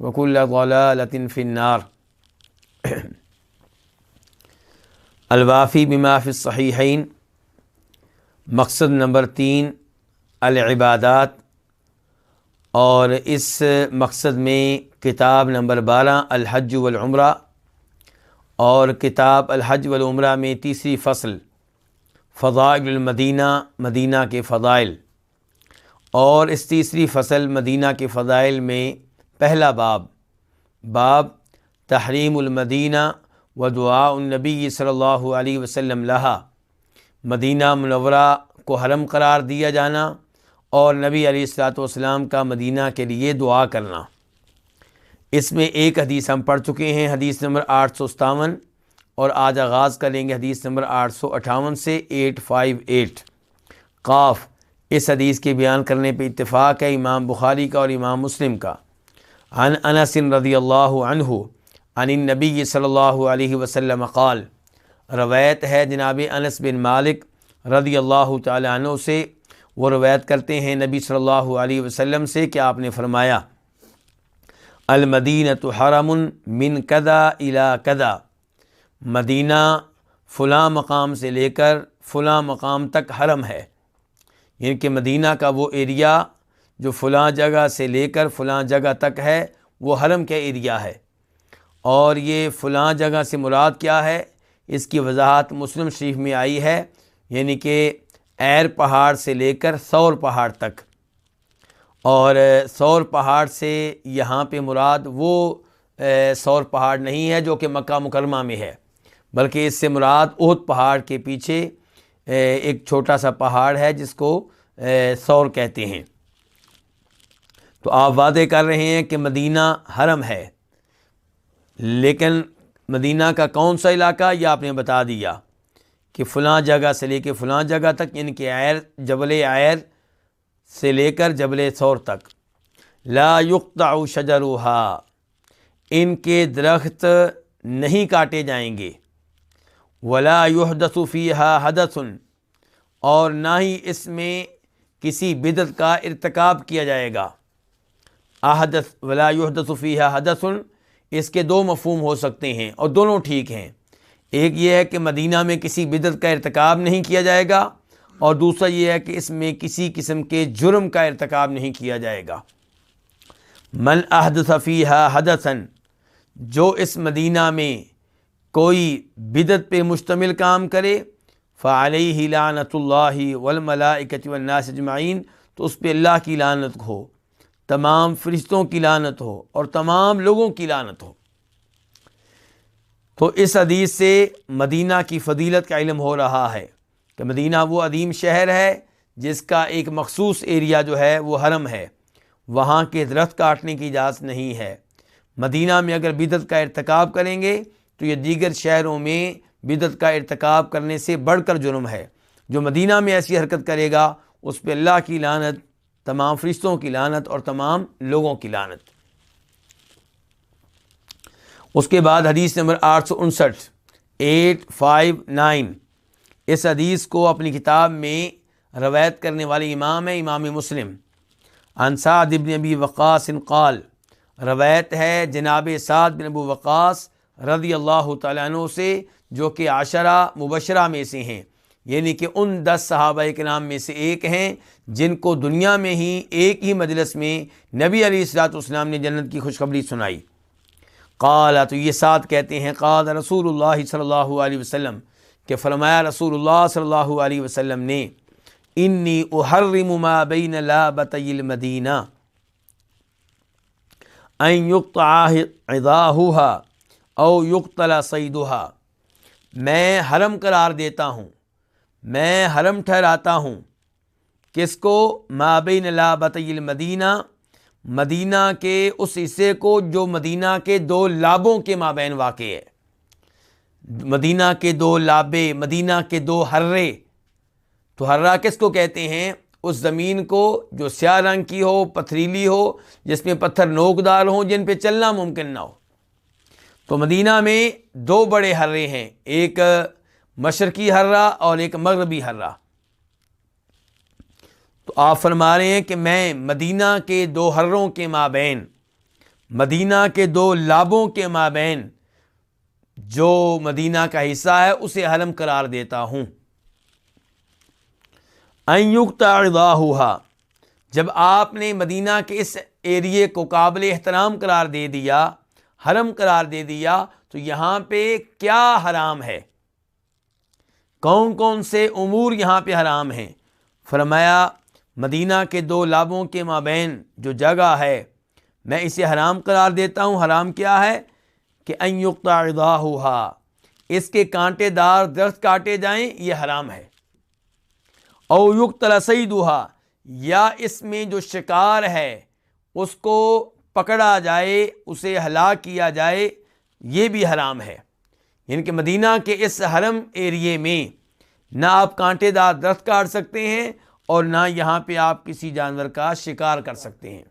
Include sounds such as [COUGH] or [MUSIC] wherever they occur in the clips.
وكل ضلالة في النار. الوافی بما فی الصحیحین مقصد نمبر تین، العبادات. اور اس مقصد میں کتاب نمبر بارہ، الحج والعمرہ. اور کتاب الحج والعمرہ میں تیسری فصل، فضائل المدینہ، مدینہ کے فضائل. اور اس تیسری فصل، مدینہ کے فضائل میں پہلا باب باب تحریم المدینہ و دعا النبی صلی اللہ علیہ وسلم لہا۔ مدینہ منورہ کو حرم قرار دیا جانا اور نبی علیہ السلاۃ والسلام کا مدینہ کے لیے دعا کرنا۔ اس میں ایک حدیث ہم پڑھ چکے ہیں، حدیث نمبر آٹھ سو ستاون، اور آج آغاز کریں گے حدیث نمبر آٹھ سو اٹھاون سے ایٹ فائیو ایٹ۔ قاف، اس حدیث کے بیان کرنے پہ اتفاق ہے امام بخاری کا اور امام مسلم کا۔ عن انس رضی اللہ عنہ عن نبی صلی اللہ علیہ وسلم قال، روایت ہے جناب انس بن مالک رضی اللہ تعالیٰ عنہ سے، وہ روایت کرتے ہیں نبی صلی اللہ علیہ وسلم سے کہ آپ نے فرمایا المدینہ تو حرم من کدا الا کدا مدینہ فلاں مقام سے لے کر فلاں مقام تک حرم ہے۔ یعنی کہ مدینہ کا وہ ایریا جو فلاں جگہ سے لے کر فلاں جگہ تک ہے، وہ حرم کا ایریا ہے۔ اور یہ فلاں جگہ سے مراد کیا ہے؟ اس کی وضاحت مسلم شریف میں آئی ہے یعنی کہ ایر پہاڑ سے لے کر سور پہاڑ تک۔ اور سور پہاڑ سے یہاں پہ مراد وہ سور پہاڑ نہیں ہے جو کہ مکہ مکرمہ میں ہے، بلکہ اس سے مراد اہد پہاڑ کے پیچھے ایک چھوٹا سا پہاڑ ہے جس کو سور کہتے ہیں۔ تو آپ وعدے کر رہے ہیں کہ مدینہ حرم ہے۔ لیکن مدینہ کا کون سا علاقہ یہ آپ نے بتا دیا کہ فلاں جگہ سے لے کے فلاں جگہ تک یعنی کہ آئر جبل آئر سے لے کر جبل ثور تک۔ لا یقطع شجرها ان کے درخت نہیں کاٹے جائیں گے۔ ولا يحدث فيها حدث، اور نہ ہی اس میں کسی بدت کا ارتکاب کیا جائے گا۔ احدث ولا يحدث فيها حدث، اس کے دو مفہوم ہو سکتے ہیں اور دونوں ٹھیک ہیں۔ ایک یہ ہے کہ مدینہ میں کسی بدت کا ارتکاب نہیں کیا جائے گا اور دوسرا یہ ہے کہ اس میں کسی قسم کے جرم کا ارتکاب نہیں کیا جائے گا۔ من عہد صفیحہ حدثن جو اس مدینہ میں کوئی بدت پہ مشتمل کام کرے، فعلیہ لعنت اللہ والملائکۃ والناس اجمعین، تو اس پہ اللہ کی لعنت ہو۔ تمام فرشتوں کی لانت ہو اور تمام لوگوں کی لانت ہو۔ تو اس حدیث سے مدینہ کی فضیلت کا علم ہو رہا ہے کہ مدینہ وہ عظیم شہر ہے جس کا ایک مخصوص ایریا جو ہے وہ حرم ہے۔ وہاں کے درخت کاٹنے کی اجازت نہیں ہے۔ مدینہ میں اگر بدت کا ارتکاب کریں گے تو یہ دیگر شہروں میں بدت کا ارتکاب کرنے سے بڑھ کر جرم ہے۔ جو مدینہ میں ایسی حرکت کرے گا، اس پہ اللہ کی لانت تمام فرشتوں کی لانت اور تمام لوگوں کی لانت اس کے بعد حدیث نمبر آٹھ سو انسٹھ، ایٹ فائیو نائن۔ اس حدیث کو اپنی کتاب میں روایت کرنے والے امام ہے، امام مسلم۔ انصاد ابن ابی وقاص قال، روایت ہے جناب سعد بن ابو وقاص رضی اللہ تعالیٰ عنہ سے، جو کہ عشرہ مبشرہ میں سے ہیں۔ یعنی کہ ان دس صحابہ کے نام میں سے ایک ہیں جن کو دنیا میں ہی ایک ہی مجلس میں نبی علی السلاۃ والسلام نے جنت کی خوشخبری سنائی۔ قال، تو یہ ساتھ کہتے ہیں، قال رسول اللہ صلی اللہ علیہ وسلم کہ فرمایا رسول اللہ صلی اللہ علیہ وسلم نے، انی احرم ما بین لابتی المدینہ این یقطع عضاہوہا او یقتل سیدوہا میں حرم قرار دیتا ہوں میں حرم ٹھہراتا ہوں۔ کس کو؟ مابین لابتی المدینہ۔ مدینہ کے اس حصے کو جو مدینہ کے دو لابوں کے مابین واقع ہے۔ مدینہ کے دو لابے، مدینہ کے دو حرے۔ تو ہررا کس کو کہتے ہیں؟ اس زمین کو جو سیاہ رنگ کی ہو، پتھریلی ہو، جس میں پتھر نوکدار ہوں، جن پہ چلنا ممکن نہ ہو۔ تو مدینہ میں دو بڑے ہرے ہیں۔ ایک مشرقی ہررا اور ایک مغربی ہررا تو آپ فرما رہے ہیں کہ میں مدینہ کے دو ہروں کے مابین، مدینہ کے دو لابوں کے مابین جو مدینہ کا حصہ ہے، اسے حرم قرار دیتا ہوں۔ ہوا جب آپ نے مدینہ کے اس ایریے کو قابل احترام قرار دے دیا، حرم قرار دے دیا، تو یہاں پہ کیا حرام ہے؟ کون کون سے امور یہاں پہ حرام ہیں؟ فرمایا، مدینہ کے دو لابوں کے مابین جو جگہ ہے، میں اسے حرام قرار دیتا ہوں۔ حرام کیا ہے؟ کہ ادا ہوا اس کے کانٹے دار درخت کاٹے جائیں، یہ حرام ہے۔ او یقت دوہا یا اس میں جو شکار ہے، اس کو پکڑا جائے، اسے ہلاک کیا جائے، یہ بھی حرام ہے۔ یعنی کہ مدینہ کے اس حرم ایریے میں نہ آپ کانٹے دار درخت کاٹ سکتے ہیں اور نہ یہاں پہ آپ کسی جانور کا شکار کر سکتے ہیں۔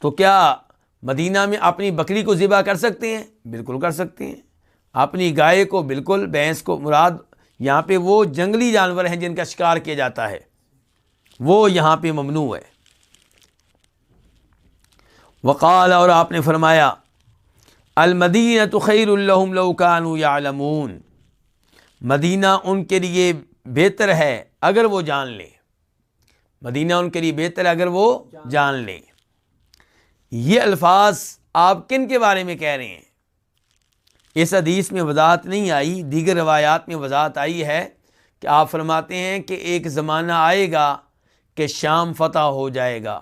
تو کیا مدینہ میں اپنی بکری کو ذبح کر سکتے ہیں؟ بالکل کر سکتے ہیں۔ اپنی گائے کو بالکل، بھینس کو، مراد یہاں پہ وہ جنگلی جانور ہیں جن کا شکار کیا جاتا ہے۔ وہ یہاں پہ ممنوع ہے۔ وقال اور آپ نے فرمایا المدینہ تو خیر الحم لوکان یا مدینہ ان کے لیے بہتر ہے اگر وہ جان لیں مدینہ ان کے لیے بہتر ہے اگر وہ جان لیں یہ الفاظ آپ کن کے بارے میں کہہ رہے ہیں؟ اس حدیث میں وضاحت نہیں آئی، دیگر روایات میں وضاحت آئی ہے کہ آپ فرماتے ہیں کہ ایک زمانہ آئے گا کہ شام فتح ہو جائے گا،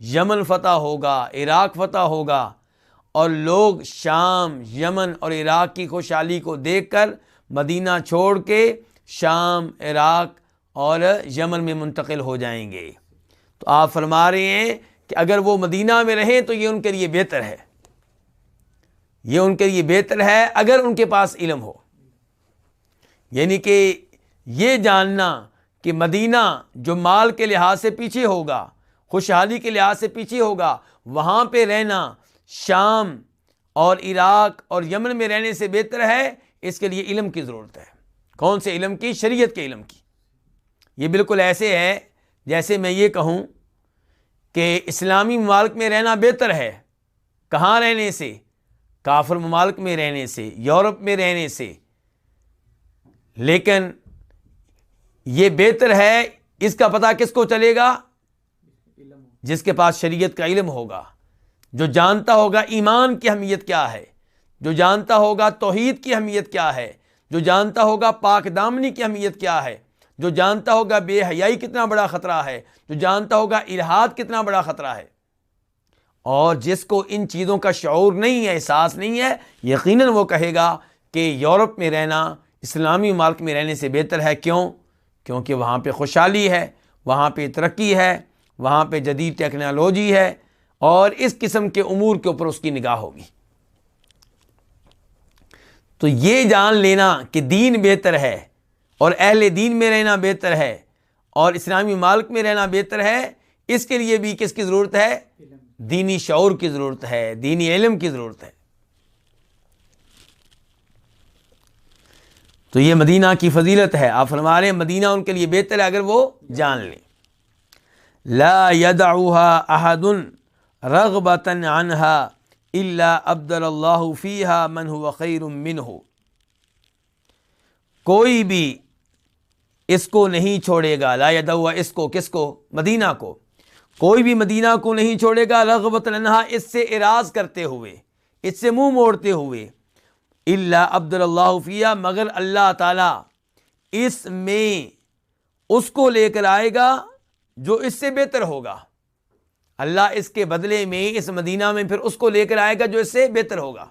یمن فتح ہوگا، عراق فتح ہوگا اور لوگ شام، یمن اور عراق کی خوشحالی کو دیکھ کر مدینہ چھوڑ کے شام، عراق اور یمن میں منتقل ہو جائیں گے۔ تو آپ فرما رہے ہیں کہ اگر وہ مدینہ میں رہیں تو یہ ان کے لیے بہتر ہے۔ یہ ان کے لیے بہتر ہے اگر ان کے پاس علم ہو۔ یعنی کہ یہ جاننا کہ مدینہ جو مال کے لحاظ سے پیچھے ہوگا، خوشحالی کے لحاظ سے پیچھے ہوگا، وہاں پہ رہنا شام اور عراق اور یمن میں رہنے سے بہتر ہے، اس کے لیے علم کی ضرورت ہے۔ کون سے علم کی؟ شریعت کے علم کی۔ یہ بالکل ایسے ہے جیسے میں یہ کہوں کہ اسلامی ممالک میں رہنا بہتر ہے۔ کہاں رہنے سے؟ کافر ممالک میں رہنے سے، یورپ میں رہنے سے۔ لیکن یہ بہتر ہے، اس کا پتہ کس کو چلے گا؟ جس کے پاس شریعت کا علم ہوگا۔ جو جانتا ہوگا ایمان کی اہمیت کیا ہے، جو جانتا ہوگا توحید کی اہمیت کیا ہے، جو جانتا ہوگا پاک دامنی کی اہمیت کیا ہے، جو جانتا ہوگا بے حیائی کتنا بڑا خطرہ ہے، جو جانتا ہوگا الحاد کتنا بڑا خطرہ ہے۔ اور جس کو ان چیزوں کا شعور نہیں ہے، احساس نہیں ہے، یقیناً وہ کہے گا کہ یورپ میں رہنا، اسلامی مالک میں رہنے سے بہتر ہے۔ کیوں؟ کیونکہ وہاں پہ خوشحالی ہے، وہاں پہ ترقی ہے، وہاں پہ جدید ٹیکنالوجی ہے۔ اور اس قسم کے امور کے اوپر اس کی نگاہ ہوگی۔ تو یہ جان لینا کہ دین بہتر ہے اور اہل دین میں رہنا بہتر ہے اور اسلامی مالک میں رہنا بہتر ہے، اس کے لیے بھی کس کی ضرورت ہے؟ دینی شعور کی ضرورت ہے، دینی علم کی ضرورت ہے۔ تو یہ مدینہ کی فضیلت ہے۔ آپ فرما رہے ہیں مدینہ ان کے لیے بہتر ہے اگر وہ جان لیں۔ لا يدعوها احد رغبتا عنها الا عبد اللہ فیها من هو خیر منه کوئی بھی اس کو نہیں چھوڑے گا، لا يدعو اس کو، کس کو؟ مدینہ کو۔ کوئی بھی مدینہ کو نہیں چھوڑے گا رغبت عنها اس سے اراض کرتے ہوئے، اس سے منہ موڑتے ہوئے۔ اللہ عبد اللہ فیہ مگر اللہ تعالی اس میں اس کو لے کر آئے گا جو اس سے بہتر ہوگا۔ اللہ اس کے بدلے میں، اس مدینہ میں پھر اس کو لے کر آئے گا جو اس سے بہتر ہوگا۔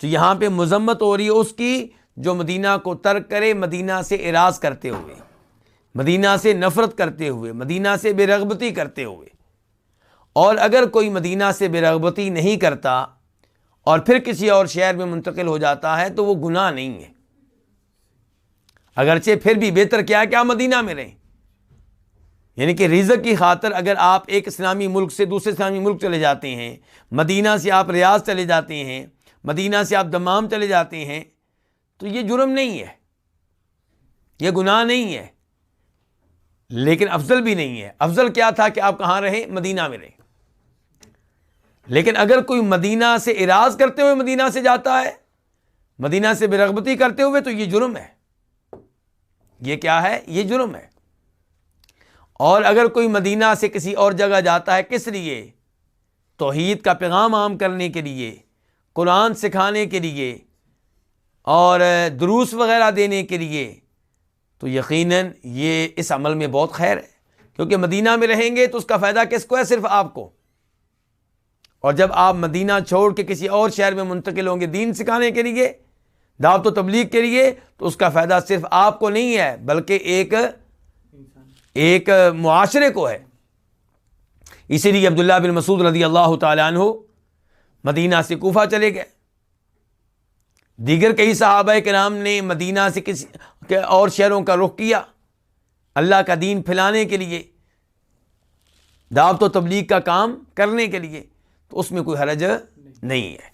تو یہاں پہ مذمت ہو رہی ہے اس کی جو مدینہ کو ترک کرے، مدینہ سے اراض کرتے ہوئے، مدینہ سے نفرت کرتے ہوئے، مدینہ سے بے رغبتی کرتے ہوئے۔ اور اگر کوئی مدینہ سے بے رغبتی نہیں کرتا اور پھر کسی اور شہر میں منتقل ہو جاتا ہے تو وہ گناہ نہیں ہے۔ اگرچہ پھر بھی بہتر کیا کیا مدینہ میں رہیں یعنی کہ رزق کی خاطر اگر آپ ایک اسلامی ملک سے دوسرے اسلامی ملک چلے جاتے ہیں، مدینہ سے آپ ریاض چلے جاتے ہیں، مدینہ سے آپ دمام چلے جاتے ہیں، تو یہ جرم نہیں ہے۔ یہ گناہ نہیں ہے۔ لیکن افضل بھی نہیں ہے۔ افضل کیا تھا کہ آپ کہاں رہیں؟ مدینہ میں رہیں۔ لیکن اگر کوئی مدینہ سے اراض کرتے ہوئے مدینہ سے جاتا ہے، مدینہ سے برغبتی کرتے ہوئے، تو یہ جرم ہے۔ یہ کیا ہے؟ یہ جرم ہے۔ اور اگر کوئی مدینہ سے کسی اور جگہ جاتا ہے کس لیے؟ توحید کا پیغام عام کرنے کے لیے، قرآن سکھانے کے لیے اور دروس وغیرہ دینے کے لیے۔ تو یقیناً یہ اس عمل میں بہت خیر ہے، کیونکہ مدینہ میں رہیں گے تو اس کا فائدہ کس کو ہے؟ صرف آپ کو۔ اور جب آپ مدینہ چھوڑ کے کسی اور شہر میں منتقل ہوں گے دین سکھانے کے لیے، دعوت و تبلیغ کے لیے، تو اس کا فائدہ صرف آپ کو نہیں ہے، بلکہ ایک ایک معاشرے کو ہے۔ اسی لیے عبداللہ بن مسعود رضی اللہ تعالیٰ عنہ مدینہ سے کوفہ چلے گئے۔ دیگر کئی صحابہ کے نام نے مدینہ سے کسی اور شہروں کا رخ کیا۔ اللہ کا دین پھیلانے کے لیے، دعوت و تبلیغ کا کام کرنے کے لیے، تو اس میں کوئی حرج نہیں ہے۔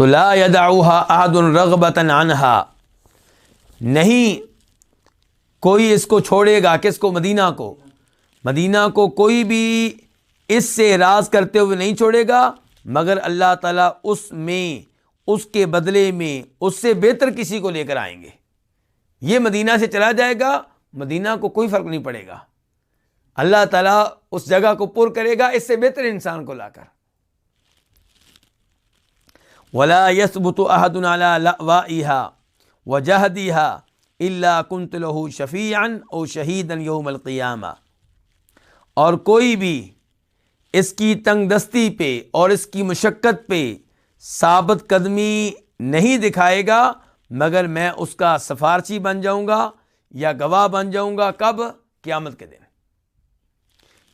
تو لا احد رغبتا عنها نہیں، کوئی اس کو چھوڑے گا، کس کو؟ مدینہ کو۔ مدینہ کو کوئی بھی اس سے راز کرتے ہوئے نہیں چھوڑے گا، مگر اللہ تعالیٰ اس میں، اس کے بدلے میں، اس سے بہتر کسی کو لے کر آئیں گے۔ یہ مدینہ سے چلا جائے گا، مدینہ کو کوئی فرق نہیں پڑے گا۔ اللہ تعالیٰ اس جگہ کو پر کرے گا، اس سے بہتر انسان کو لا کر۔ ولا یس بت احد و جہدیہ اللہ کنت لہو شفیعن او شہیدن یوم القیامہ اور کوئی بھی اس کی تنگ دستی پہ اور اس کی مشقت پہ ثابت قدمی نہیں دکھائے گا، مگر میں اس کا سفارچی بن جاؤں گا یا گواہ بن جاؤں گا کب؟ قیامت کے دن۔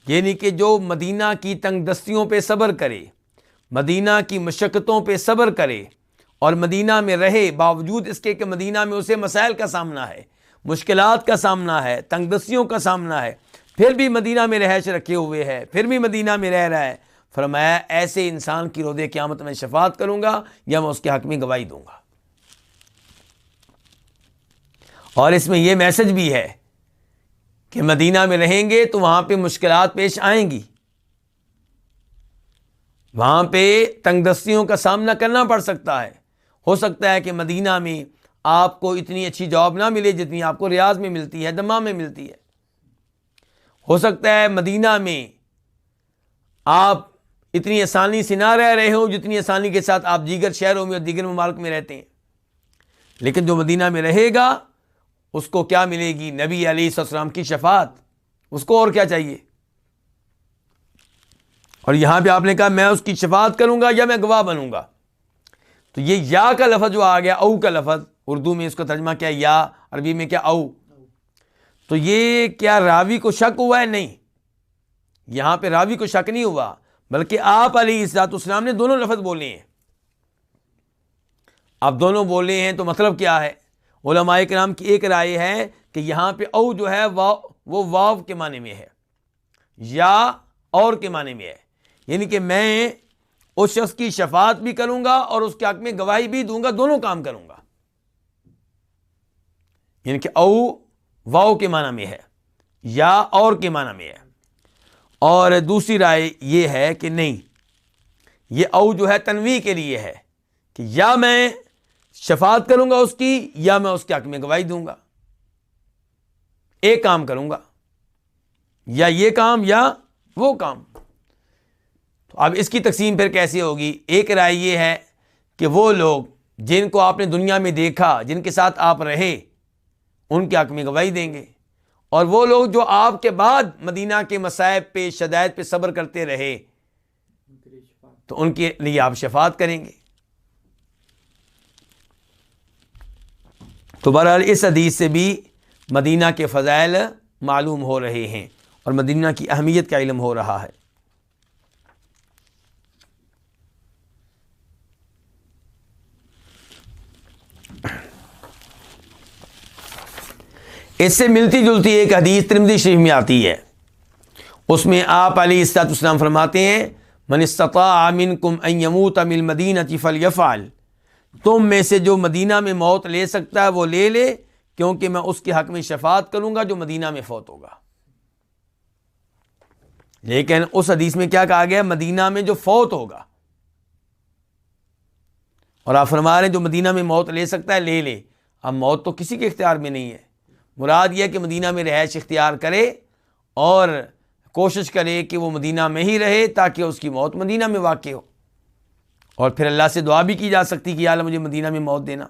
یعنی کہ جو مدینہ کی تنگ دستیوں پہ صبر کرے مدینہ کی مشقتوں پہ صبر کرے اور مدینہ میں رہے، باوجود اس کے کہ مدینہ میں اسے مسائل کا سامنا ہے، مشکلات کا سامنا ہے تنگ دستیوں کا سامنا ہے، پھر بھی مدینہ میں رہائش رکھے ہوئے ہے، پھر بھی مدینہ میں رہ رہا ہے۔ فرمایا، ایسے انسان کی رود قیامت میں شفاعت کروں گا یا میں اس کے حق میں گواہی دوں گا؟ اور اس میں یہ میسج بھی ہے کہ مدینہ میں رہیں گے تو وہاں پہ مشکلات پیش آئیں گی۔ وہاں پہ تنگ دستیوں کا سامنا کرنا پڑ سکتا ہے۔ ہو سکتا ہے کہ مدینہ میں آپ کو اتنی اچھی جاب نہ ملے جتنی آپ کو ریاض میں ملتی ہے دما میں ملتی ہے۔ ہو سکتا ہے مدینہ میں آپ اتنی آسانی سے نہ رہ رہے ہوں جتنی آسانی کے ساتھ آپ دیگر شہروں میں اور دیگر ممالک میں رہتے ہیں۔ لیکن جو مدینہ میں رہے گا، اس کو کیا ملے گی؟ نبی علیہ السلام کی شفاعت۔ اس کو اور کیا چاہیے؟ اور یہاں پہ آپ نے کہا میں اس کی شفاعت کروں گا یا میں گواہ بنوں گا؟ تو یہ یا کا لفظ جو آ گیا، او کا لفظ، اردو میں اس کا ترجمہ کیا یا، عربی میں کیا، او۔ تو یہ کیا راوی کو شک ہوا ہے؟ نہیں۔ یہاں پہ راوی کو شک نہیں ہوا، بلکہ آپ علی اسلات اسلام نے دونوں لفظ بولے ہیں۔ آپ دونوں بولے ہیں تو مطلب کیا ہے؟ علماء کرام کی ایک رائے ہے کہ یہاں پہ او جو ہے وہ واو کے معنی میں ہے۔ یا اور کے معنی میں ہے۔ یعنی کہ میں اس شخص کی شفاعت بھی کروں گا اور اس کے حق میں گواہی بھی دوں گا، دونوں کام کروں گا۔ یعنی کہ او واؤ کے معنی میں ہے یا اور کے معنی میں ہے۔ اور دوسری رائے یہ ہے کہ نہیں، یہ او جو ہے تنوی کے لیے ہے کہ یا میں شفاعت کروں گا اس کی یا میں اس کے حق میں گواہی دوں گا۔ ایک کام کروں گا، یا یہ کام یا وہ کام۔ اب اس کی تقسیم پھر کیسے ہوگی؟ ایک رائے یہ ہے کہ وہ لوگ جن کو آپ نے دنیا میں دیکھا، جن کے ساتھ آپ رہے، ان کے حق میں گواہی دیں گے۔ اور وہ لوگ جو آپ کے بعد مدینہ کے مسائب پہ، شدائد پہ صبر کرتے رہے، تو ان کے لیے آپ شفاعت کریں گے۔ تو بہرحال اس حدیث سے بھی مدینہ کے فضائل معلوم ہو رہے ہیں اور مدینہ کی اہمیت کا علم ہو رہا ہے۔ اس سے ملتی جلتی ایک حدیث ترمدی شریف میں آتی ہے۔ اس میں آپ علی استاط اسلام فرماتے ہیں، من استطاع منکم ان يموت من المدینہ فلیفعل تم میں سے جو مدینہ میں موت لے سکتا ہے وہ لے لے، کیونکہ میں اس کے حق میں شفاعت کروں گا جو مدینہ میں فوت ہوگا۔ لیکن اس حدیث میں کیا کہا گیا؟ مدینہ میں جو فوت ہوگا۔ اور آپ فرما رہے ہیں، جو مدینہ میں موت لے سکتا ہے، لے لے۔ اب موت تو کسی کے اختیار میں نہیں ہے۔ مراد یہ کہ مدینہ میں رہائش اختیار کرے اور کوشش کرے کہ وہ مدینہ میں ہی رہے تاکہ اس کی موت مدینہ میں واقع ہو۔ اور پھر اللہ سے دعا بھی کی جا سکتی کہ اللہ مجھے مدینہ میں موت دینا۔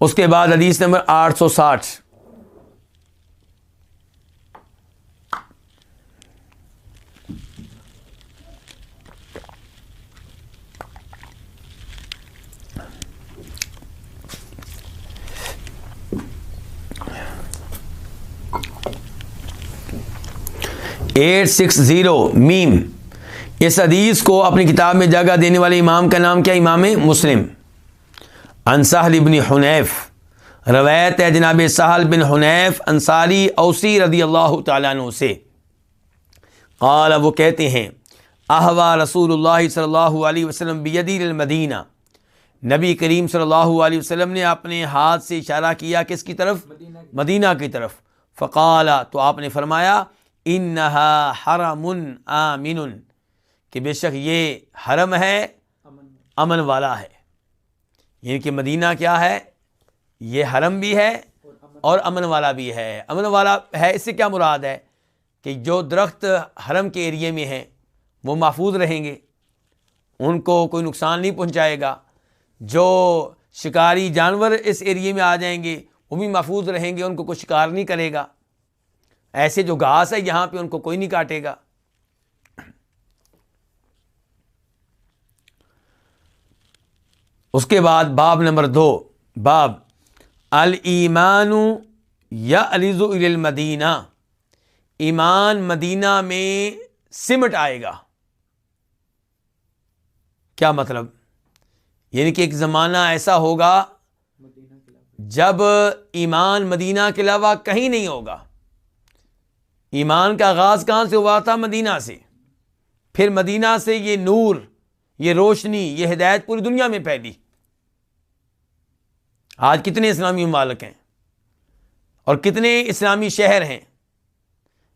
اس کے بعد حدیث نمبر آٹھ سو ساٹھ۔ ایٹ سکس زیرو میم۔ اس حدیث کو اپنی کتاب میں جگہ دینے والے امام کا نام کیا؟ امام مسلم۔ انصحل ابن حنیف۔ روایت ہے جناب سہل بن حنیف انصاری اوسی رضی اللہ تعالیٰ عنہ سے۔ قال، وہ کہتے ہیں احوا رسول اللہ صلی اللہ علیہ وسلم بیدی المدینہ۔ نبی کریم صلی اللہ علیہ وسلم نے اپنے ہاتھ سے اشارہ کیا کس کی طرف؟ مدینہ کی طرف۔ فقالا تو آپ نے فرمایا انہا حرم آمن، کہ بے شک یہ حرم ہے، امن والا ہے۔ یعنی کہ مدینہ کیا ہے؟ یہ حرم بھی ہے اور امن والا بھی ہے۔ امن والا ہے، اس سے کیا مراد ہے؟ کہ جو درخت حرم کے ایریے میں ہیں، وہ محفوظ رہیں گے۔ ان کو کوئی نقصان نہیں پہنچائے گا۔ جو شکاری جانور اس ایریے میں آ جائیں گے، وہ بھی محفوظ رہیں گے، ان کو کوئی شکار نہیں کرے گا۔ ایسے جو گھاس ہے، یہاں پہ ان کو کوئی نہیں کاٹے گا۔ اس کے بعد باب نمبر دو، باب المان یا علیز المدینہ ایمان مدینہ میں سمٹ آئے گا۔ کیا مطلب؟ یعنی کہ ایک زمانہ ایسا ہوگا جب ایمان مدینہ کے علاوہ کہیں نہیں ہوگا۔ ایمان کا آغاز کہاں سے ہوا تھا؟ مدینہ سے۔ پھر مدینہ سے یہ نور، یہ روشنی، یہ ہدایت پوری دنیا میں پھیلی۔ آج کتنے اسلامی ممالک ہیں اور کتنے اسلامی شہر ہیں۔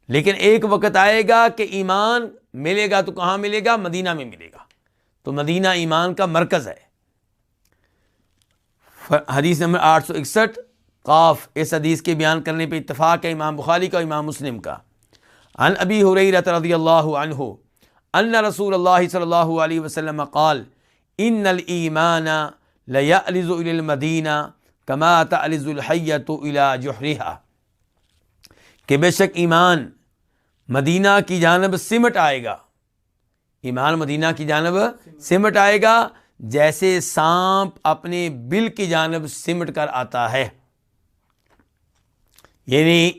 لیکن ایک وقت آئے گا کہ ایمان ملے گا تو کہاں ملے گا؟ مدینہ میں ملے گا۔ تو مدینہ ایمان کا مرکز ہے۔ حدیث نمبر آٹھ سو اکسٹھ۔ قاف اس حدیث کے بیان کرنے پہ اتفاق ہے امام بخاری کا امام مسلم کا۔ ان ابی حریرت رضی اللہ عنہ ان رسول اللہ صلی اللہ علیہ وسلم قال، ان الایمان لیعلز الى المدینہ کما تعلز الحیت الى جحرها کہ بے شک ایمان مدینہ کی جانب سمٹ آئے گا۔ ایمان مدینہ کی جانب سمٹ آئے گا، جیسے سانپ اپنے بل کی جانب سمٹ کر آتا ہے۔ یعنی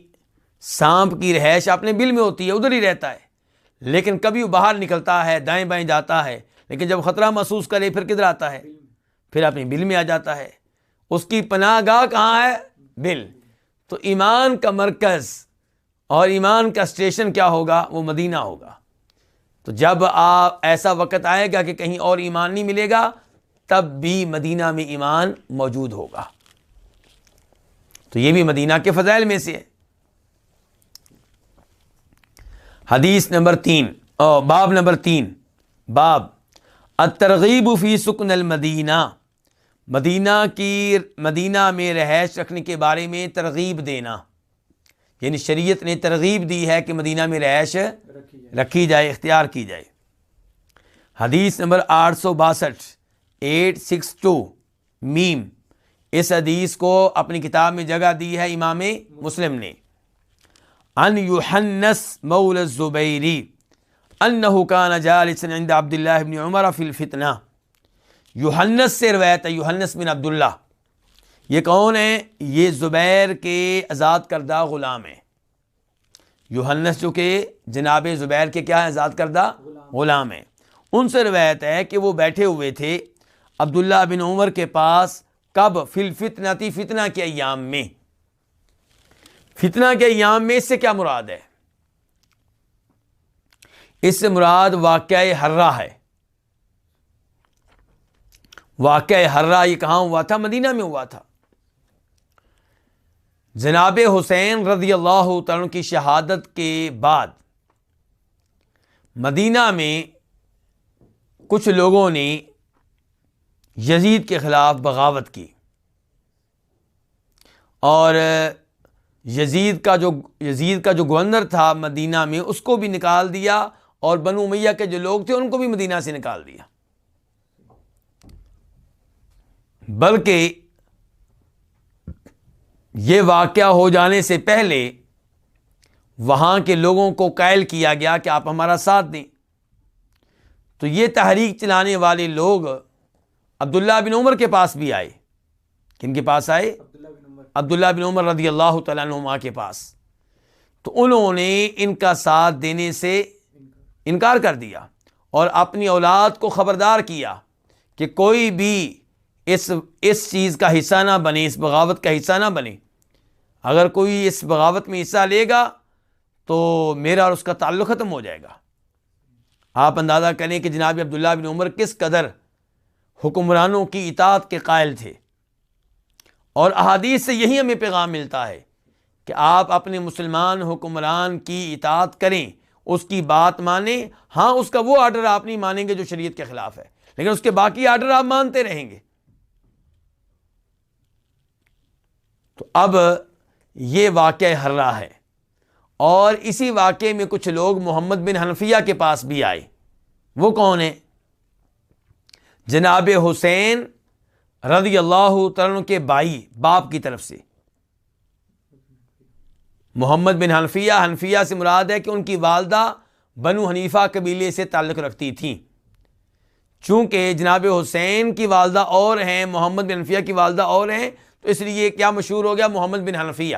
سانپ کی رہائش اپنے بل میں ہوتی ہے، ادھر ہی رہتا ہے۔ لیکن کبھی وہ باہر نکلتا ہے، دائیں بائیں جاتا ہے۔ لیکن جب خطرہ محسوس کرے، پھر کدھر آتا ہے؟ پھر اپنے بل میں آ جاتا ہے۔ اس کی پناہ گاہ کہاں ہے؟ بل۔ تو ایمان کا مرکز اور ایمان کا اسٹیشن کیا ہوگا؟ وہ مدینہ ہوگا۔ تو جب آپ ایسا وقت آئے گا کہ کہیں اور ایمان نہیں ملے گا، تب بھی مدینہ میں ایمان موجود ہوگا۔ تو یہ بھی مدینہ کے فضائل میں سے ہے۔ حدیث نمبر تین، او، باب نمبر تین۔ باب، الترغیب فی سکن المدینہ۔ مدینہ کی، مدینہ میں رہائش رکھنے کے بارے میں ترغیب دینا۔ یعنی شریعت نے ترغیب دی ہے کہ مدینہ میں رہائش رکھی جائے، اختیار کی جائے۔ حدیث نمبر آٹھ سو باسٹھ، ایٹ سکس ٹو، میم۔ اس حدیث کو اپنی کتاب میں جگہ دی ہے امام مسلم نے۔ ان یوحنس مول الزبیری انہو کان جالسا عند عبداللہ بن عمر فی الفتنہ۔ یوحنس سے روایت ہے، یوحنس بن عبداللہ۔ یہ کون ہے؟ یہ زبیر کے آزاد کردہ غلام ہیں یوحنس جو کہ جناب زبیر کے کیا ہیں آزاد کردہ غلام ہیں ان سے روایت ہے کہ وہ بیٹھے ہوئے تھے عبداللہ بن عمر کے پاس کب فل فتنا تھی فتنہ کے ایام میں؟ فتنہ کے ایام میں اس سے کیا مراد ہے؟ اس سے مراد واقعہ ہررا ہے۔ واقعہ ہررا یہ کہاں ہوا تھا؟ مدینہ میں ہوا تھا۔ جناب حسین رضی اللہ تعالیٰ کی شہادت کے بعد مدینہ میں کچھ لوگوں نے یزید کے خلاف بغاوت کی۔ اور یزید کا جو یزید کا جو گورنر تھا مدینہ میں، اس کو بھی نکال دیا اور بنو میاں کے جو لوگ تھے، ان کو بھی مدینہ سے نکال دیا۔ بلکہ یہ واقعہ ہو جانے سے پہلے وہاں کے لوگوں کو قائل کیا گیا کہ آپ ہمارا ساتھ دیں۔ تو یہ تحریک چلانے والے لوگ عبداللہ بن عمر کے پاس بھی آئے۔ کن کے پاس آئے؟ عبداللہ بن عمر رضی اللہ تعالیٰ عنہ کے پاس۔ تو انہوں نے ان کا ساتھ دینے سے انکار کر دیا اور اپنی اولاد کو خبردار کیا کہ کوئی بھی اس اس چیز کا حصہ نہ بنے، اس بغاوت کا حصہ نہ بنے۔ اگر کوئی اس بغاوت میں حصہ لے گا تو میرا اور اس کا تعلق ختم ہو جائے گا۔ آپ اندازہ کریں کہ جناب عبداللہ بن عمر کس قدر حکمرانوں کی اطاعت کے قائل تھے۔ اور احادیث سے یہی ہمیں پیغام ملتا ہے کہ آپ اپنے مسلمان حکمران کی اطاعت کریں، اس کی بات مانیں۔ ہاں اس کا وہ آرڈر آپ نہیں مانیں گے جو شریعت کے خلاف ہے، لیکن اس کے باقی آرڈر آپ مانتے رہیں گے۔ تو اب یہ واقعہ ہر رہا ہے۔ اور اسی واقعے میں کچھ لوگ محمد بن حنفیہ کے پاس بھی آئے۔ وہ کون ہیں؟ جناب حسین رضی اللہ تعالیٰ کے بائی باپ کی طرف سے۔ محمد بن حنفیہ حنفیہ سے مراد ہے کہ ان کی والدہ بنو حنیفہ قبیلے سے تعلق رکھتی تھیں۔ چونکہ جناب حسین کی والدہ اور ہیں، محمد بن حنفیہ کی والدہ اور ہیں، تو اس لیے کیا مشہور ہو گیا محمد بن حنفیہ۔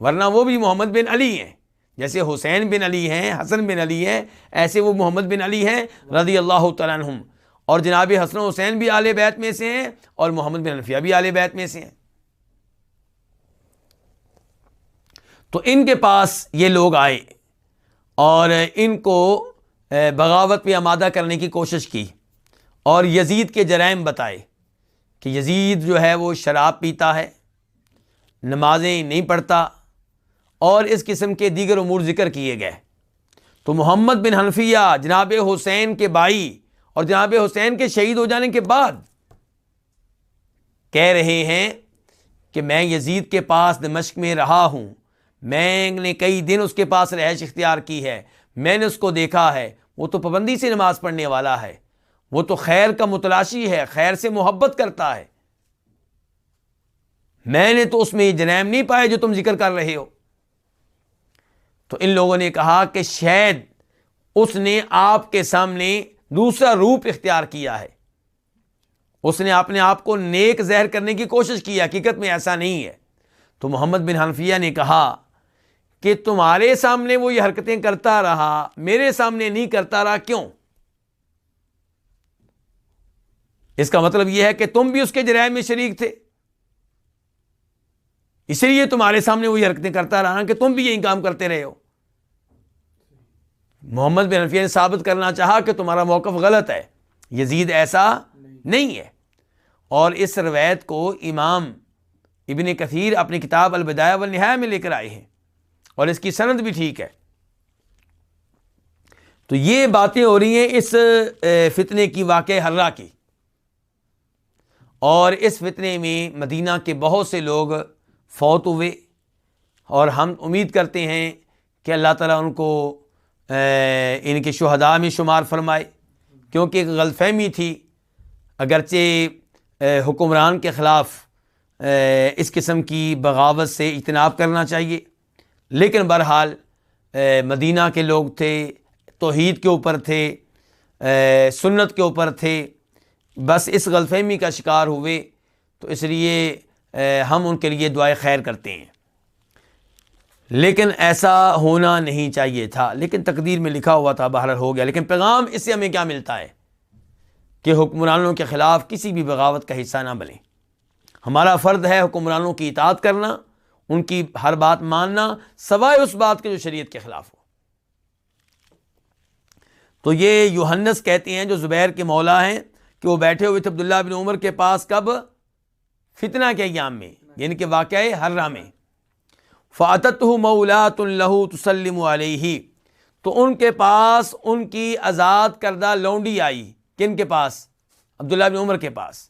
ورنہ وہ بھی محمد بن علی ہیں۔ جیسے حسین بن علی ہیں، حسن بن علی ہیں، ایسے وہ محمد بن علی ہیں، رضی اللہ تعالیٰ عنہم۔ اور جناب حسن حسین بھی آل بیت میں سے ہیں اور محمد بن حنفیہ بھی آل بیت میں سے ہیں۔ تو ان کے پاس یہ لوگ آئے اور ان کو بغاوت پہ آمادہ کرنے کی کوشش کی اور یزید کے جرائم بتائے کہ یزید جو ہے وہ شراب پیتا ہے، نمازیں نہیں پڑھتا اور اس قسم کے دیگر امور ذکر کیے گئے۔ تو محمد بن حنفیہ، جناب حسین کے بھائی اور جناب حسین کے شہید ہو جانے کے بعد کہہ رہے ہیں کہ میں یزید کے پاس دمشق میں رہا ہوں۔ میں نے کئی دن اس کے پاس رہائش اختیار کی ہے۔ میں نے اس کو دیکھا ہے۔ وہ تو پابندی سے نماز پڑھنے والا ہے۔ وہ تو خیر کا متلاشی ہے، خیر سے محبت کرتا ہے۔ میں نے تو اس میں یہ جنیم نہیں پائے جو تم ذکر کر رہے ہو۔ تو ان لوگوں نے کہا کہ شاید اس نے آپ کے سامنے دوسرا روپ اختیار کیا ہے۔ اس نے اپنے آپ کو نیک زہر کرنے کی کوشش کی، حقیقت میں ایسا نہیں ہے۔ تو محمد بن حنفیہ نے کہا کہ تمہارے سامنے وہ یہ حرکتیں کرتا رہا، میرے سامنے نہیں کرتا رہا، کیوں؟ اس کا مطلب یہ ہے کہ تم بھی اس کے جرائم میں شریک تھے۔ اس لیے تمہارے سامنے وہی حرکتیں کرتا رہا کہ تم بھی یہی کام کرتے رہے ہو۔ محمد بن رفیع نے ثابت کرنا چاہا کہ تمہارا موقف غلط ہے۔ یزید ایسا نہیں ہے۔ اور اس روایت کو امام ابن کثیر اپنی کتاب البدایہ والنہایہ میں لے کر آئے ہیں۔ اور اس کی سند بھی ٹھیک ہے۔ تو یہ باتیں ہو رہی ہیں اس فتنے کی واقع حرہ کی۔ اور اس فتنے میں مدینہ کے بہت سے لوگ فوت ہوئے۔ اور ہم امید کرتے ہیں کہ اللہ تعالیٰ ان کو ان کے شہداء میں شمار فرمائے، کیونکہ ایک غلط فہمی تھی۔ اگرچہ حکمران کے خلاف اس قسم کی بغاوت سے اجتناب کرنا چاہیے۔ لیکن بہرحال مدینہ کے لوگ تھے، توحید کے اوپر تھے سنت کے اوپر تھے۔ بس اس غلط فہمی کا شکار ہوئے، تو اس لیے ہم ان کے لیے دعائیں خیر کرتے ہیں۔ لیکن ایسا ہونا نہیں چاہیے تھا۔ لیکن تقدیر میں لکھا ہوا تھا باہر ہو گیا۔ لیکن پیغام اس سے ہمیں کیا ملتا ہے؟ کہ حکمرانوں کے خلاف کسی بھی بغاوت کا حصہ نہ بنے ہمارا فرد ہے حکمرانوں کی اطاعت کرنا، ان کی ہر بات ماننا، سوائے اس بات کے جو شریعت کے خلاف ہو۔ تو یہ یوہنس کہتے ہیں، جو زبیر کے مولا ہیں، کہ وہ بیٹھے ہوئے تھے عبداللہ بن عمر کے پاس، کب؟ فتنہ کے ایام میں یعنی کہ واقع ہر میں۔ فاتت مولات اللہ تسلم علیہ۔ تو ان کے پاس ان کی آزاد کردہ لونڈی آئی۔ کن کے پاس؟ عبداللہ بن عمر کے پاس۔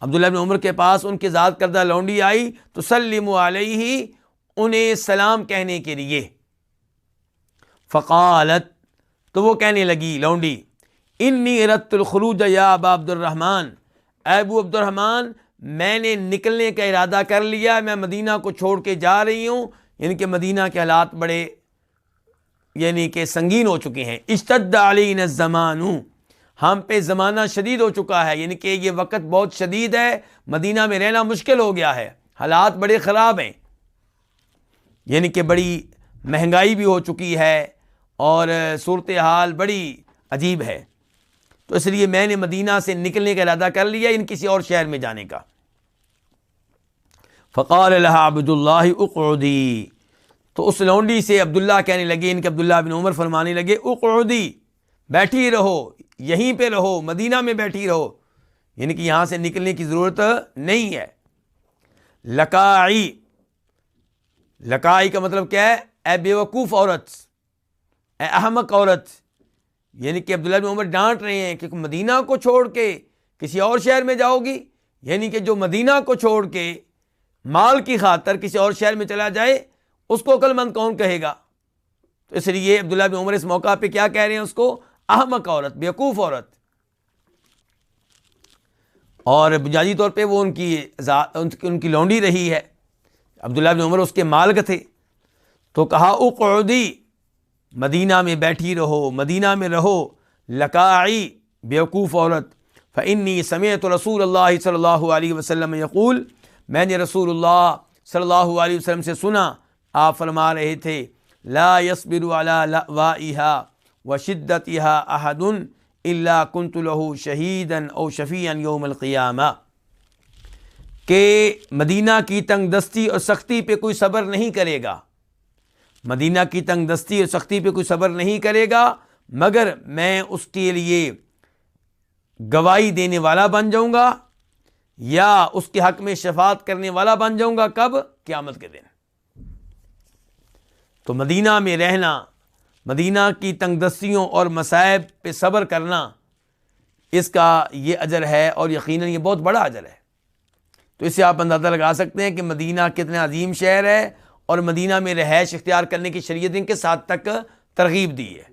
عبداللہ بن عمر کے پاس ان کی آزاد کردہ لونڈی آئی تو سلم علیہ انہیں سلام کہنے کے لیے۔ فقالت، تو وہ کہنے لگی لونڈی، انی رت الخروج یا ابا عبد الرحمن ابو عبد الرحمن میں نے نکلنے کا ارادہ کر لیا، میں مدینہ کو چھوڑ کے جا رہی ہوں۔ یعنی کہ مدینہ کے حالات بڑے یعنی کہ سنگین ہو چکے ہیں۔ اشتد علی زمان ہم پہ زمانہ شدید ہو چکا ہے۔ یعنی کہ یہ وقت بہت شدید ہے۔ مدینہ میں رہنا مشکل ہو گیا ہے۔ حالات بڑے خراب ہیں۔ یعنی کہ بڑی مہنگائی بھی ہو چکی ہے اور صورتحال بڑی عجیب ہے۔ تو اس لیے میں نے مدینہ سے نکلنے کا ارادہ کر لیا ان کسی اور شہر میں جانے کا۔ فقال اللہ عبد اللہ اقعدی۔ تو اس لونڈی سے عبداللہ کہنے لگے، ان کے عبداللہ بن عمر فرمانے لگے، اقعدی، بیٹھی رہو، یہیں پہ رہو، مدینہ میں بیٹھی رہو۔ یعنی کہ یہاں سے نکلنے کی ضرورت نہیں ہے۔ لکائی لکائی کا مطلب کیا ہے؟ اے بیوقوف عورت، اے احمق عورت۔ یعنی کہ عبداللہ بن عمر ڈانٹ رہے ہیں کہ مدینہ کو چھوڑ کے کسی اور شہر میں جاؤ گی۔ یعنی کہ جو مدینہ کو چھوڑ کے مال کی خاطر کسی اور شہر میں چلا جائے، اس کو عقل مند کون کہے گا؟ تو اس لیے عبداللہ بن عمر اس موقع پہ کیا کہہ رہے ہیں اس کو؟ احمق عورت، بیوقوف عورت۔ اور بنیادی طور پہ وہ ان کی ان کی لونڈی رہی ہے۔ عبداللہ بن عمر اس کے مالک تھے۔ تو کہا، اقعدی، مدینہ میں بیٹھی رہو، مدینہ میں رہو لکائی بیوقوف عورت۔ فنی سمیت رسول اللہ صلی اللہ علیہ وسلم یقول میں نے رسول اللہ صلی اللہ علیہ وسلم سے سنا، آپ فرما رہے تھے، لا یسبر وا و شدت احد اللہ کنت له شہیدن او شفیعن یوم القیامہ۔ کہ مدینہ کی تنگ دستی اور سختی پہ کوئی صبر نہیں کرے گا۔ مدینہ کی تنگ دستی اور سختی پہ کوئی صبر نہیں کرے گا، مگر میں اس کے لیے گواہی دینے والا بن جاؤں گا۔ یا اس کے حق میں شفاعت کرنے والا بن جاؤں گا کب؟ قیامت کے دن۔ تو مدینہ میں رہنا، مدینہ کی تنگ دستیوں اور مصائب پہ صبر کرنا، اس کا یہ اجر ہے اور یقیناً یہ بہت بڑا اجر ہے۔ تو اس سے آپ اندازہ لگا سکتے ہیں کہ مدینہ کتنا عظیم شہر ہے اور مدینہ میں رہائش اختیار کرنے کی شریعت ان کے ساتھ تک ترغیب دی ہے۔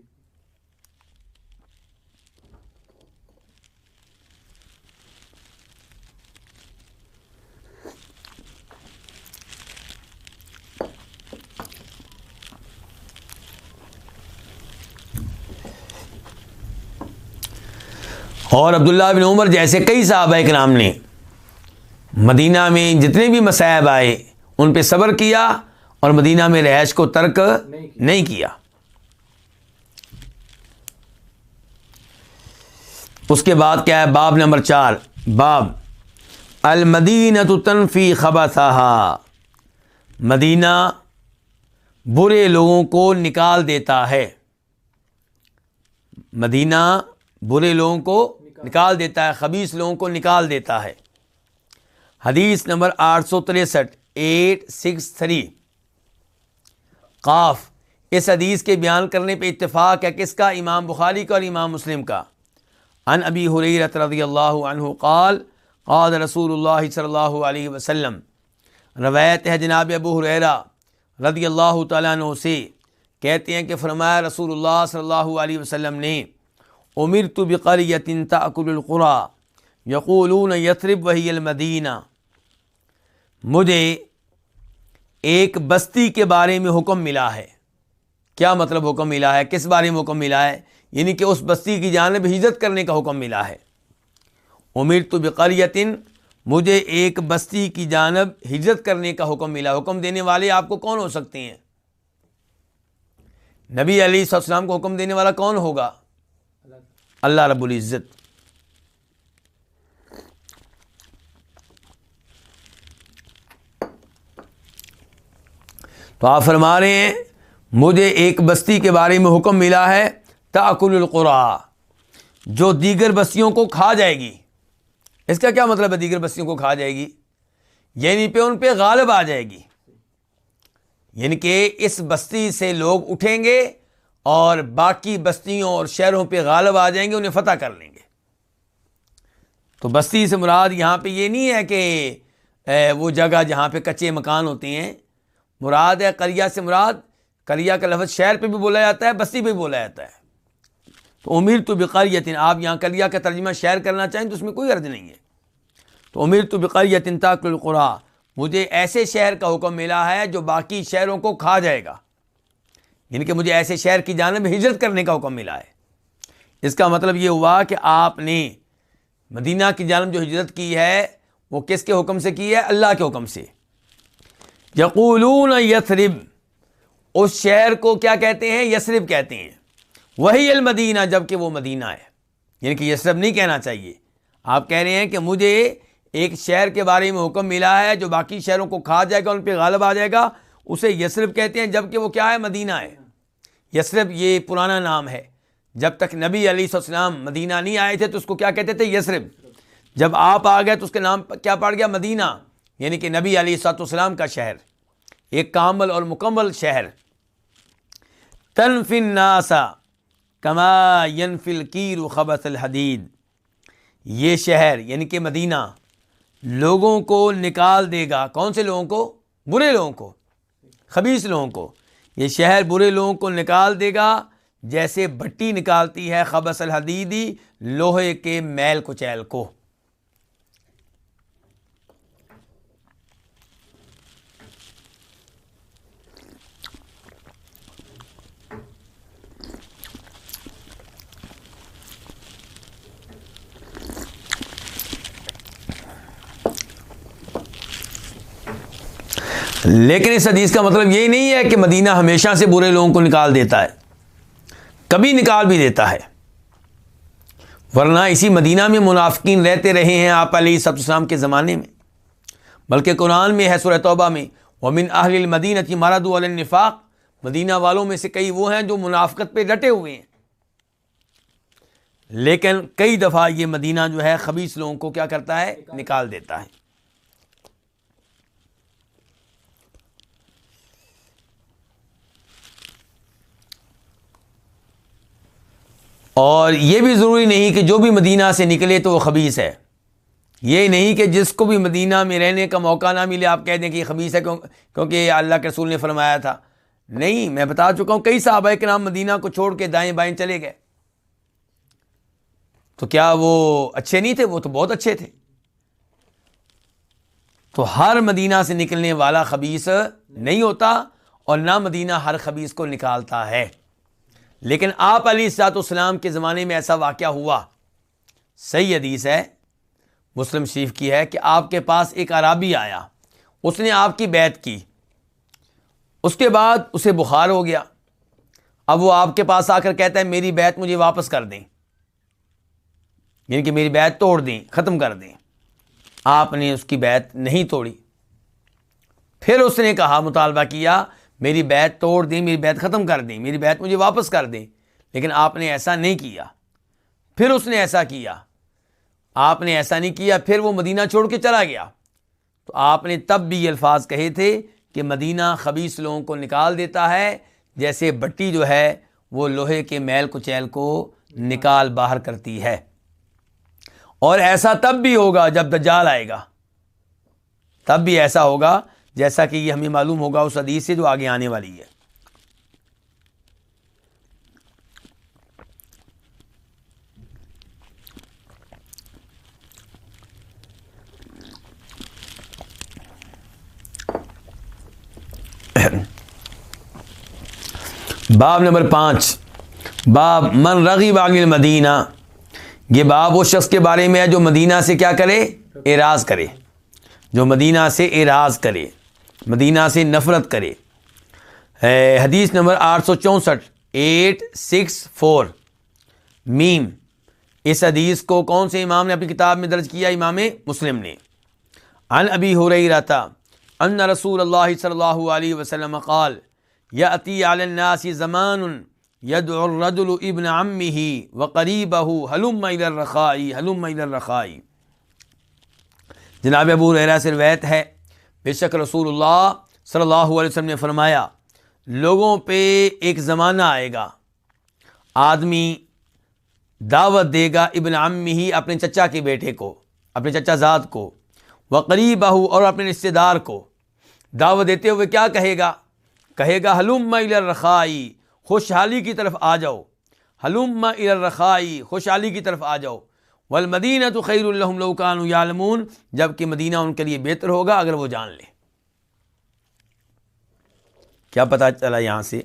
اور عبداللہ بن عمر جیسے کئی صحابہ کرام نے مدینہ میں جتنے بھی مسائب آئے، ان پہ صبر کیا اور مدینہ میں رہائش کو ترک نہیں کیا۔ اس کے بعد کیا ہے؟ باب نمبر چار۔ باب المدینہ تو تنفی خبا مدینہ برے لوگوں کو نکال دیتا ہے۔ مدینہ برے لوگوں کو نکال دیتا ہے خبیص لوگوں کو نکال دیتا ہے۔ حدیث نمبر آٹھ سو تریسٹھ، ایٹ سکس تھری۔ قاف، اس حدیث کے بیان کرنے پہ اتفاق ہے کس کا؟ امام بخاری کا اور امام مسلم کا۔ ان ابی حریرت رضی اللہ عنہ قال قال رسول اللہ صلی اللہ علیہ وسلم۔ روایت ہے جناب ابو حریرہ رضی اللہ تعالیٰ عنہ سے، کہتے ہیں کہ فرمایا رسول اللہ صلی اللہ علیہ وسلم نے امر تو بقر یتن تاکل القرا یقولون یثرب وہی المدینہ مجھے ایک بستی کے بارے میں حکم ملا ہے. کیا مطلب حکم ملا ہے؟ کس بارے میں حکم ملا ہے؟ یعنی کہ اس بستی کی جانب ہجرت کرنے کا حکم ملا ہے. امیر تو بقر مجھے ایک بستی کی جانب ہجرت کرنے کا حکم ملا. حکم دینے والے آپ کو کون ہو سکتے ہیں؟ نبی علی السلام کو حکم دینے والا کون ہوگا؟ اللہ رب العزت تو آپ فرما رہے ہیں، مجھے ایک بستی کے بارے میں حکم ملا ہے تاکل القرا جو دیگر بستیوں کو کھا جائے گی۔ اس کا کیا مطلب ہے دیگر بستیوں کو کھا جائے گی؟ یعنی پہ ان پہ غالب آ جائے گی۔ یعنی کہ اس بستی سے لوگ اٹھیں گے اور باقی بستیوں اور شہروں پہ غالب آ جائیں گے، انہیں فتح کر لیں گے۔ تو بستی سے مراد یہاں پہ یہ نہیں ہے کہ وہ جگہ جہاں پہ کچے مکان ہوتے ہیں۔ مراد ہے کریا سے مراد کریا کا لفظ شہر پہ بھی بولا جاتا ہے، بستی پہ بھی بولا جاتا ہے۔ تو امیر تو بقر آپ یہاں کریا کا ترجمہ شہر کرنا چاہیں تو اس میں کوئی عرض نہیں ہے۔ تو امیر تو بقر یتن تاک القرا، مجھے ایسے شہر کا حکم ملا ہے جو باقی شہروں کو کھا جائے گا۔ یعنی کہ مجھے ایسے شہر کی جانب ہجرت کرنے کا حکم ملا ہے۔ اس کا مطلب یہ ہوا کہ آپ نے مدینہ کی جانب جو ہجرت کی ہے، وہ کس کے حکم سے کی ہے؟ اللہ کے حکم سے۔ یقولون یثرب، اس شہر کو کیا کہتے ہیں؟ یسرب کہتے ہیں۔ وہی المدینہ جبکہ وہ مدینہ ہے۔ یعنی کہ یسرب نہیں کہنا چاہیے۔ آپ کہہ رہے ہیں کہ مجھے ایک شہر کے بارے میں حکم ملا ہے جو باقی شہروں کو کھا جائے گا، ان پہ غالب آ جائے گا۔ اسے یسرف کہتے ہیں جبکہ وہ کیا ہے؟ مدینہ ہے۔ یسرف یہ پرانا نام ہے۔ جب تک نبی علی السلام مدینہ نہیں آئے تھے تو اس کو کیا کہتے تھے؟ یسرف جب آپ آ گئے تو اس کے نام کیا پڑ گیا؟ مدینہ۔ یعنی کہ نبی علی سات والسلام کا شہر۔ ایک کامل اور مکمل شہر۔ تنفن ناسا کما ینفل کیر خبص الحدید۔ یہ شہر یعنی کہ مدینہ لوگوں کو نکال دے گا۔ کون سے لوگوں کو؟ برے لوگوں کو۔ خبیص لوگوں کو۔ یہ شہر برے لوگوں کو نکال دے گا۔ جیسے بٹی نکالتی ہے خبص الحدیدی، لوہے کے میل کچیل کو۔ لیکن اس حدیث کا مطلب یہی نہیں ہے کہ مدینہ ہمیشہ سے برے لوگوں کو نکال دیتا ہے۔ کبھی نکال بھی دیتا ہے۔ ورنہ اسی مدینہ میں منافقین رہتے رہے ہیں آپ علیہ سب السلام کے زمانے میں۔ بلکہ قرآن میں ہے سورہ توبہ میں، ومن اہل المدینہ کی مارد النفاق۔ مدینہ والوں میں سے کئی وہ ہیں جو منافقت پہ ڈٹے ہوئے ہیں۔ لیکن کئی دفعہ یہ مدینہ جو ہے خبیص لوگوں کو کیا کرتا ہے؟ نکال دیتا ہے۔ اور یہ بھی ضروری نہیں کہ جو بھی مدینہ سے نکلے تو وہ خبیص ہے۔ یہ نہیں کہ جس کو بھی مدینہ میں رہنے کا موقع نہ ملے آپ کہہ دیں کہ یہ خبیص ہے کیونکہ اللہ کے رسول نے فرمایا تھا۔ نہیں، میں بتا چکا ہوں، کئی صحابہ کے نام مدینہ کو چھوڑ کے دائیں بائیں چلے گئے۔ تو کیا وہ اچھے نہیں تھے؟ وہ تو بہت اچھے تھے۔ تو ہر مدینہ سے نکلنے والا خبیص نہیں ہوتا اور نہ مدینہ ہر خبیص کو نکالتا ہے۔ لیکن آپ علی سات اسلام کے زمانے میں ایسا واقعہ ہوا۔ صحیح حدیث ہے، مسلم شریف کی ہے کہ آپ کے پاس ایک عرابی آیا، اس نے آپ کی بیت کی۔ اس کے بعد اسے بخار ہو گیا۔ اب وہ آپ کے پاس آ کر کہتا ہے، میری بیت مجھے واپس کر دیں۔ یعنی کہ میری بیت توڑ دیں، ختم کر دیں۔ آپ نے اس کی بیت نہیں توڑی۔ پھر اس نے کہا، مطالبہ کیا میری بیت توڑ دیں، میری بیت ختم کر دیں، میری بیت مجھے واپس کر دیں۔ لیکن آپ نے ایسا نہیں کیا۔ پھر اس نے ایسا کیا۔ آپ نے ایسا نہیں کیا، پھر وہ مدینہ چھوڑ کے چلا گیا۔ تو آپ نے تب بھی یہ الفاظ کہے تھے کہ مدینہ خبیص لوگوں کو نکال دیتا ہے۔ جیسے بٹی جو ہے، وہ لوہے کے میل کچیل کو نکال باہر کرتی ہے۔ اور ایسا تب بھی ہوگا جب دجال آئے گا۔ تب بھی ایسا ہوگا جیسا کہ یہ ہمیں معلوم ہوگا اس حدیث سے جو آگے آنے والی ہے۔ باب نمبر پانچ۔ باب من رغی باغ مدینہ یہ باب اس شخص کے بارے میں ہے جو مدینہ سے کیا کرے؟ اعراض کرے۔ جو مدینہ سے اعراض کرے۔ مدینہ سے نفرت کرے۔ حدیث نمبر آٹھ سو چونسٹھ، ایٹ سکس فور۔ میم، اس حدیث کو کون سے امام نے اپنی کتاب میں درج کیا؟ امام مسلم نے۔ ان ابھی ہو رہی رہتا ان رسول اللہ صلی اللہ علیہ وسلم قال یا عطی الناس زمان ید الرجل ابن عمه وقریبه، حلم الى الرخائی حلم الى الرخائی جناب ابو ریرا سے روایت ہے بے شک رسول اللہ صلی اللہ علیہ وسلم نے فرمایا، لوگوں پہ ایک زمانہ آئے گا، آدمی دعوت دے گا ابن عمی ہی اپنے چچا کے بیٹے کو، اپنے چچا زاد کو وہ قریب اور اپنے رشتے دار کو۔ دعوت دیتے ہوئے کیا کہے گا؟ کہے گا، حلوم الرخائی، خوشحالی کی طرف آ جاؤ۔ حلوم الرخائی، خوشحالی کی طرف آ جاؤ۔ والمدینہ تو خیر الحم لوکان یالمون جبکہ مدینہ ان کے لیے بہتر ہوگا اگر وہ جان لیں۔ کیا پتا چلا یہاں سے؟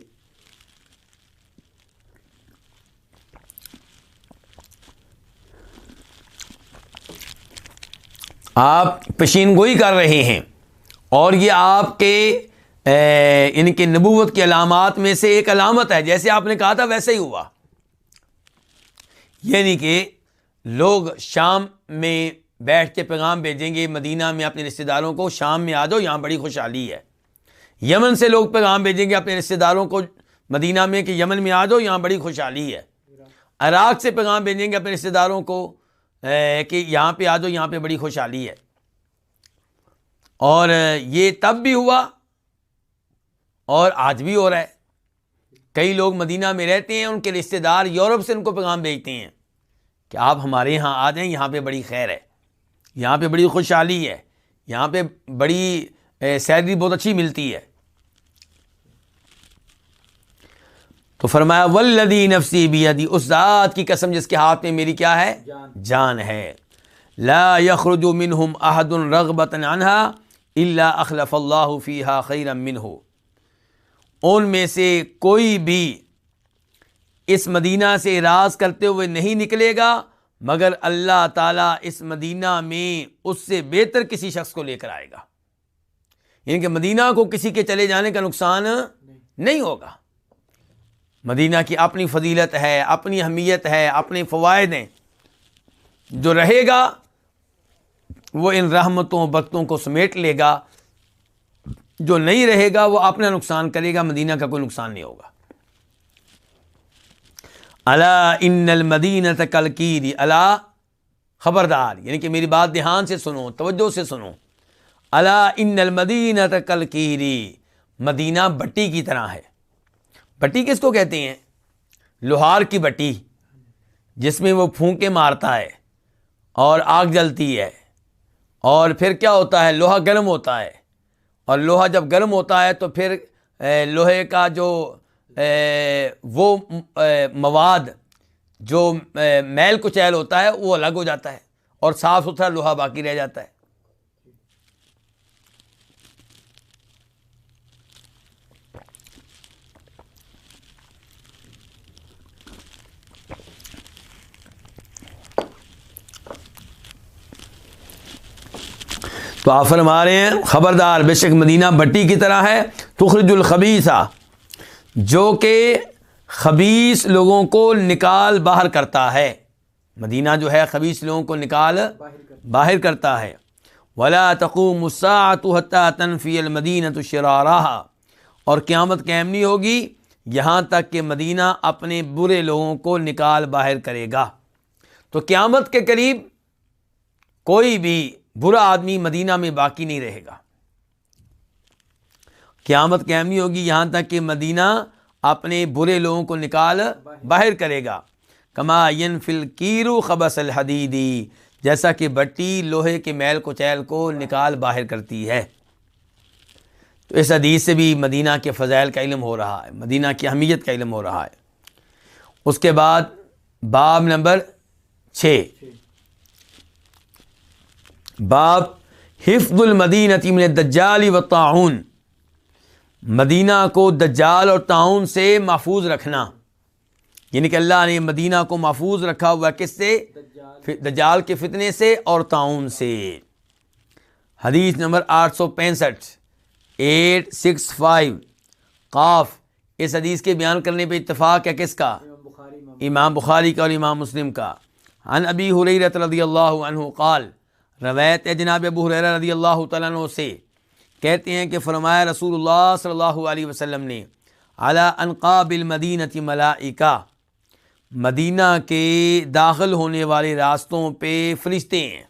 آپ پشین گوئی کر رہے ہیں اور یہ آپ کے ان کی نبوت کی علامات میں سے ایک علامت ہے۔ جیسے آپ نے کہا تھا ویسے ہی ہوا۔ یعنی کہ لوگ شام میں بیٹھ کے پیغام بھیجیں گے، مدینہ میں اپنے رشتے داروں کو، شام میں آ جاؤ، یہاں بڑی خوشحالی ہے۔ یمن سے لوگ پیغام بھیجیں گے اپنے رشتے داروں کو، مدینہ میں کہ یمن میں آ جاؤ، یہاں بڑی خوشحالی ہے۔ عراق سے پیغام بھیجیں گے اپنے رشتے داروں کو کہ یہاں پہ آ جاؤ، یہاں پہ بڑی خوشحالی ہے۔ اور یہ تب بھی ہوا اور آج بھی ہو رہا ہے۔ کئی لوگ مدینہ میں رہتے ہیں، ان کے رشتے دار یورپ سے ان کو پیغام بھیجتے ہیں۔ کہ آپ ہمارے یہاں آ جائیں یہاں پہ بڑی خیر ہے یہاں پہ بڑی خوشحالی ہے یہاں پہ بڑی سیلری بہت اچھی ملتی ہے۔ تو فرمایا ولدی نفسی بیدی اس ذات کی قسم جس کے ہاتھ میں میری کیا ہے؟ جان۔ ہے۔ لا یخرج منہم احد رغبتا عنہا الا اخلف اللہ فیہا خیرا منہ ان میں سے کوئی بھی اس مدینہ سے راز کرتے ہوئے نہیں نکلے گا، مگر اللہ تعالیٰ اس مدینہ میں اس سے بہتر کسی شخص کو لے کر آئے گا۔ یعنی کہ مدینہ کو کسی کے چلے جانے کا نقصان نہیں ہوگا۔ مدینہ کی اپنی فضیلت ہے، اپنی اہمیت ہے، اپنے فوائد ہیں۔ جو رہے گا، وہ ان رحمتوں برتوں کو سمیٹ لے گا۔ جو نہیں رہے گا، وہ اپنا نقصان کرے گا، مدینہ کا کوئی نقصان نہیں ہوگا۔ اللہ ان المدین کلکیری اللہ خبردار یعنی کہ میری بات دھیان سے سنو، توجہ سے سنو۔ اللہ ان المدین کلکیری مدینہ بٹی کی طرح ہے۔ بٹی کس کو کہتے ہیں؟ لوہار کی بٹی، جس میں وہ پھونکے مارتا ہے اور آگ جلتی ہے۔ اور پھر کیا ہوتا ہے؟ لوہا گرم ہوتا ہے۔ اور لوہا جب گرم ہوتا ہے تو پھر لوہے کا جو وہ مواد جو میل کچیل ہوتا ہے، وہ الگ ہو جاتا ہے اور صاف ستھرا لوہا باقی رہ جاتا ہے۔ تو آپ فرما رہے ہیں، خبردار، بے شک مدینہ بٹی کی طرح ہے، تخرج الخبیثہ۔ جو کہ خبیص لوگوں کو نکال باہر کرتا ہے۔ مدینہ جو ہے خبیص لوگوں کو نکال باہر کرتا ہے۔ ولا تقوم الساعة حتى تنفی المدینة شرارها۔ اور قیامت قائم نہیں ہوگی، یہاں تک کہ مدینہ اپنے برے لوگوں کو نکال باہر کرے گا۔ تو قیامت کے قریب کوئی بھی برا آدمی مدینہ میں باقی نہیں رہے گا۔ قیامت قائم نہیں ہوگی، یہاں تک کہ مدینہ اپنے برے لوگوں کو نکال باہر کرے گا۔ کما ین فل خبص الحدیدی، جیسا کہ بٹی لوہے کے میل کو چیل کو نکال باہر کرتی ہے۔ تو اس حدیث سے بھی مدینہ کے فضائل کا علم ہو رہا ہے، مدینہ کی اہمیت کا علم ہو رہا ہے۔ اس کے بعد باب نمبر چھ۔ باب حفظ المدینہ من دجال و تعاون مدینہ کو دجال اور تعاون سے محفوظ رکھنا۔ یعنی کہ اللہ نے مدینہ کو محفوظ رکھا ہوا کس سے؟ دجال۔ کے فتنے سے اور تعاون سے۔ حدیث نمبر آٹھ سو پینسٹھ ایٹ سکس فائیو۔ قاف اس حدیث کے بیان کرنے پہ اتفاق ہے کس کا؟ امام بخاری کا اور امام مسلم کا۔ ان ابی حریرت رضی اللہ عنہ قال روایت جناب ابو حریرہ رضی اللہ تعالیٰ عنہ سے۔ کہتے ہیں کہ فرمایا رسول اللہ صلی اللہ علیہ وسلم نے اعلیٰ انقاب المدینتی ملائکہ، مدینہ کے داخل ہونے والے راستوں پہ فرشتے ہیں۔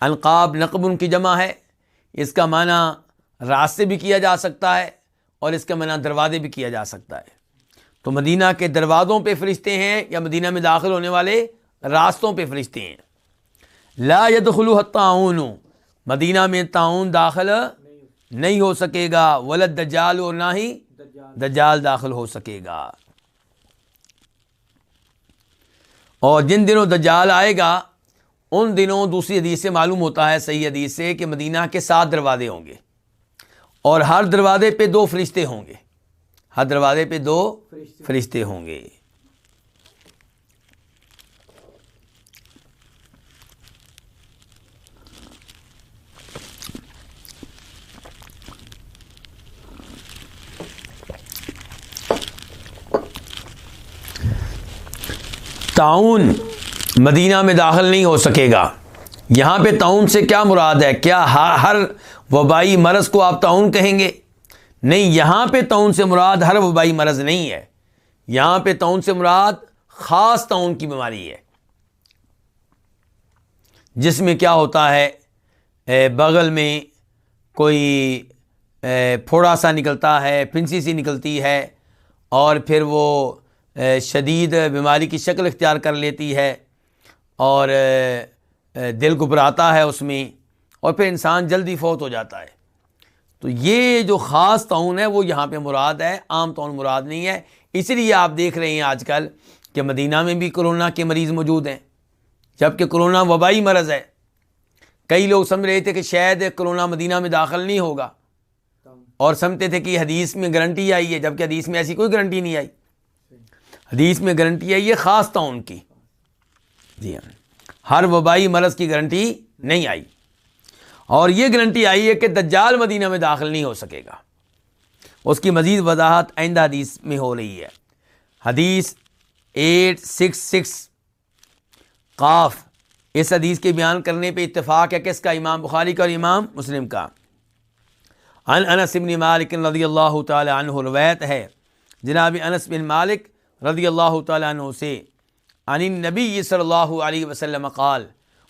انقاب نقب ان کی جمع ہے، اس کا معنی راستے بھی کیا جا سکتا ہے اور اس کا معنی دروازے بھی کیا جا سکتا ہے۔ تو مدینہ کے دروازوں پہ فرشتے ہیں یا مدینہ میں داخل ہونے والے راستوں پہ فرشتے ہیں۔ لا يدخلوا الطاعون مدینہ میں تعاون داخل نہیں ہو سکے گا، ولد دجال اور نہ ہی دجال داخل ہو سکے گا۔ اور جن دنوں دجال آئے گا، ان دنوں دوسری حدیث سے معلوم ہوتا ہے، صحیح حدیث سے کہ مدینہ کے سات دروازے ہوں گے اور ہر دروازے پہ دو فرشتے ہوں گے۔ ہر دروازے پہ دو فرشتے ہوں گے۔ تعاون مدینہ میں داخل نہیں ہو سکے گا۔ یہاں پہ تعاون سے کیا مراد ہے؟ کیا ہر وبائی مرض کو آپ تعاون کہیں گے؟ نہیں، یہاں پہ تعاون سے مراد ہر وبائی مرض نہیں ہے۔ یہاں پہ تعاون سے مراد خاص تعاون کی بیماری ہے۔ جس میں کیا ہوتا ہے؟ بغل میں کوئی پھوڑا سا نکلتا ہے، پھنسی سی نکلتی ہے اور پھر وہ شدید بیماری کی شکل اختیار کر لیتی ہے اور دل گھبراتا ہے اس میں اور پھر انسان جلدی فوت ہو جاتا ہے۔ تو یہ جو خاص تعاون ہے، وہ یہاں پہ مراد ہے، عام تعاون مراد نہیں ہے۔ اس لیے آپ دیکھ رہے ہیں آج کل کہ مدینہ میں بھی کرونا کے مریض موجود ہیں۔ جبکہ کرونا وبائی مرض ہے۔ کئی لوگ سمجھ رہے تھے کہ شاید کرونا مدینہ میں داخل نہیں ہوگا۔ اور سمجھتے تھے کہ حدیث میں گارنٹی آئی ہے جبکہ حدیث میں ایسی کوئی گارنٹی نہیں آئی۔ حدیث میں گارنٹی ہے، یہ خاص تھا ان کی۔ جی ہاں۔ ہر وبائی مرض کی گارنٹی نہیں آئی۔ اور یہ گارنٹی آئی ہے کہ دجال مدینہ میں داخل نہیں ہو سکے گا۔ اس کی مزید وضاحت آئندہ حدیث میں ہو رہی ہے۔ حدیث ایٹ سکس سکس، قاف۔ اس حدیث کے بیان کرنے پہ اتفاق ہے کس کا؟ امام بخاری کا اور امام مسلم کا۔ ان انس بن مالک رضی اللہ تعالی عنہ روایت ہے۔ جناب انس بن مالک رضی اللہ تعالیٰ عنہ سے، عن نبی صلی اللہ علیہ وسلم قال،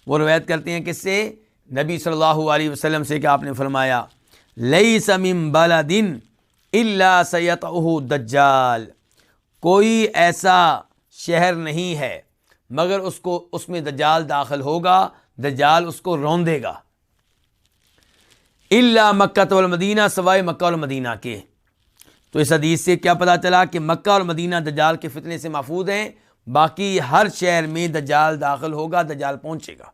وہ روایت کرتے ہیں کس سے؟ نبی صلی اللہ علیہ وسلم سے کہ آپ نے فرمایا لئی سمم بالا دن اللہ سید دجال کوئی ایسا شہر نہیں ہے مگر اس کو، اس میں دجال داخل ہوگا، دجال اس کو روندے گا۔ اللہ مکہ تو المدینہ سوائے مکہ المدینہ کے۔ تو اس حدیث سے کیا پتا چلا کہ مکہ اور مدینہ دجال کے فتنے سے محفوظ ہیں؟ باقی ہر شہر میں دجال داخل ہوگا، دجال پہنچے گا۔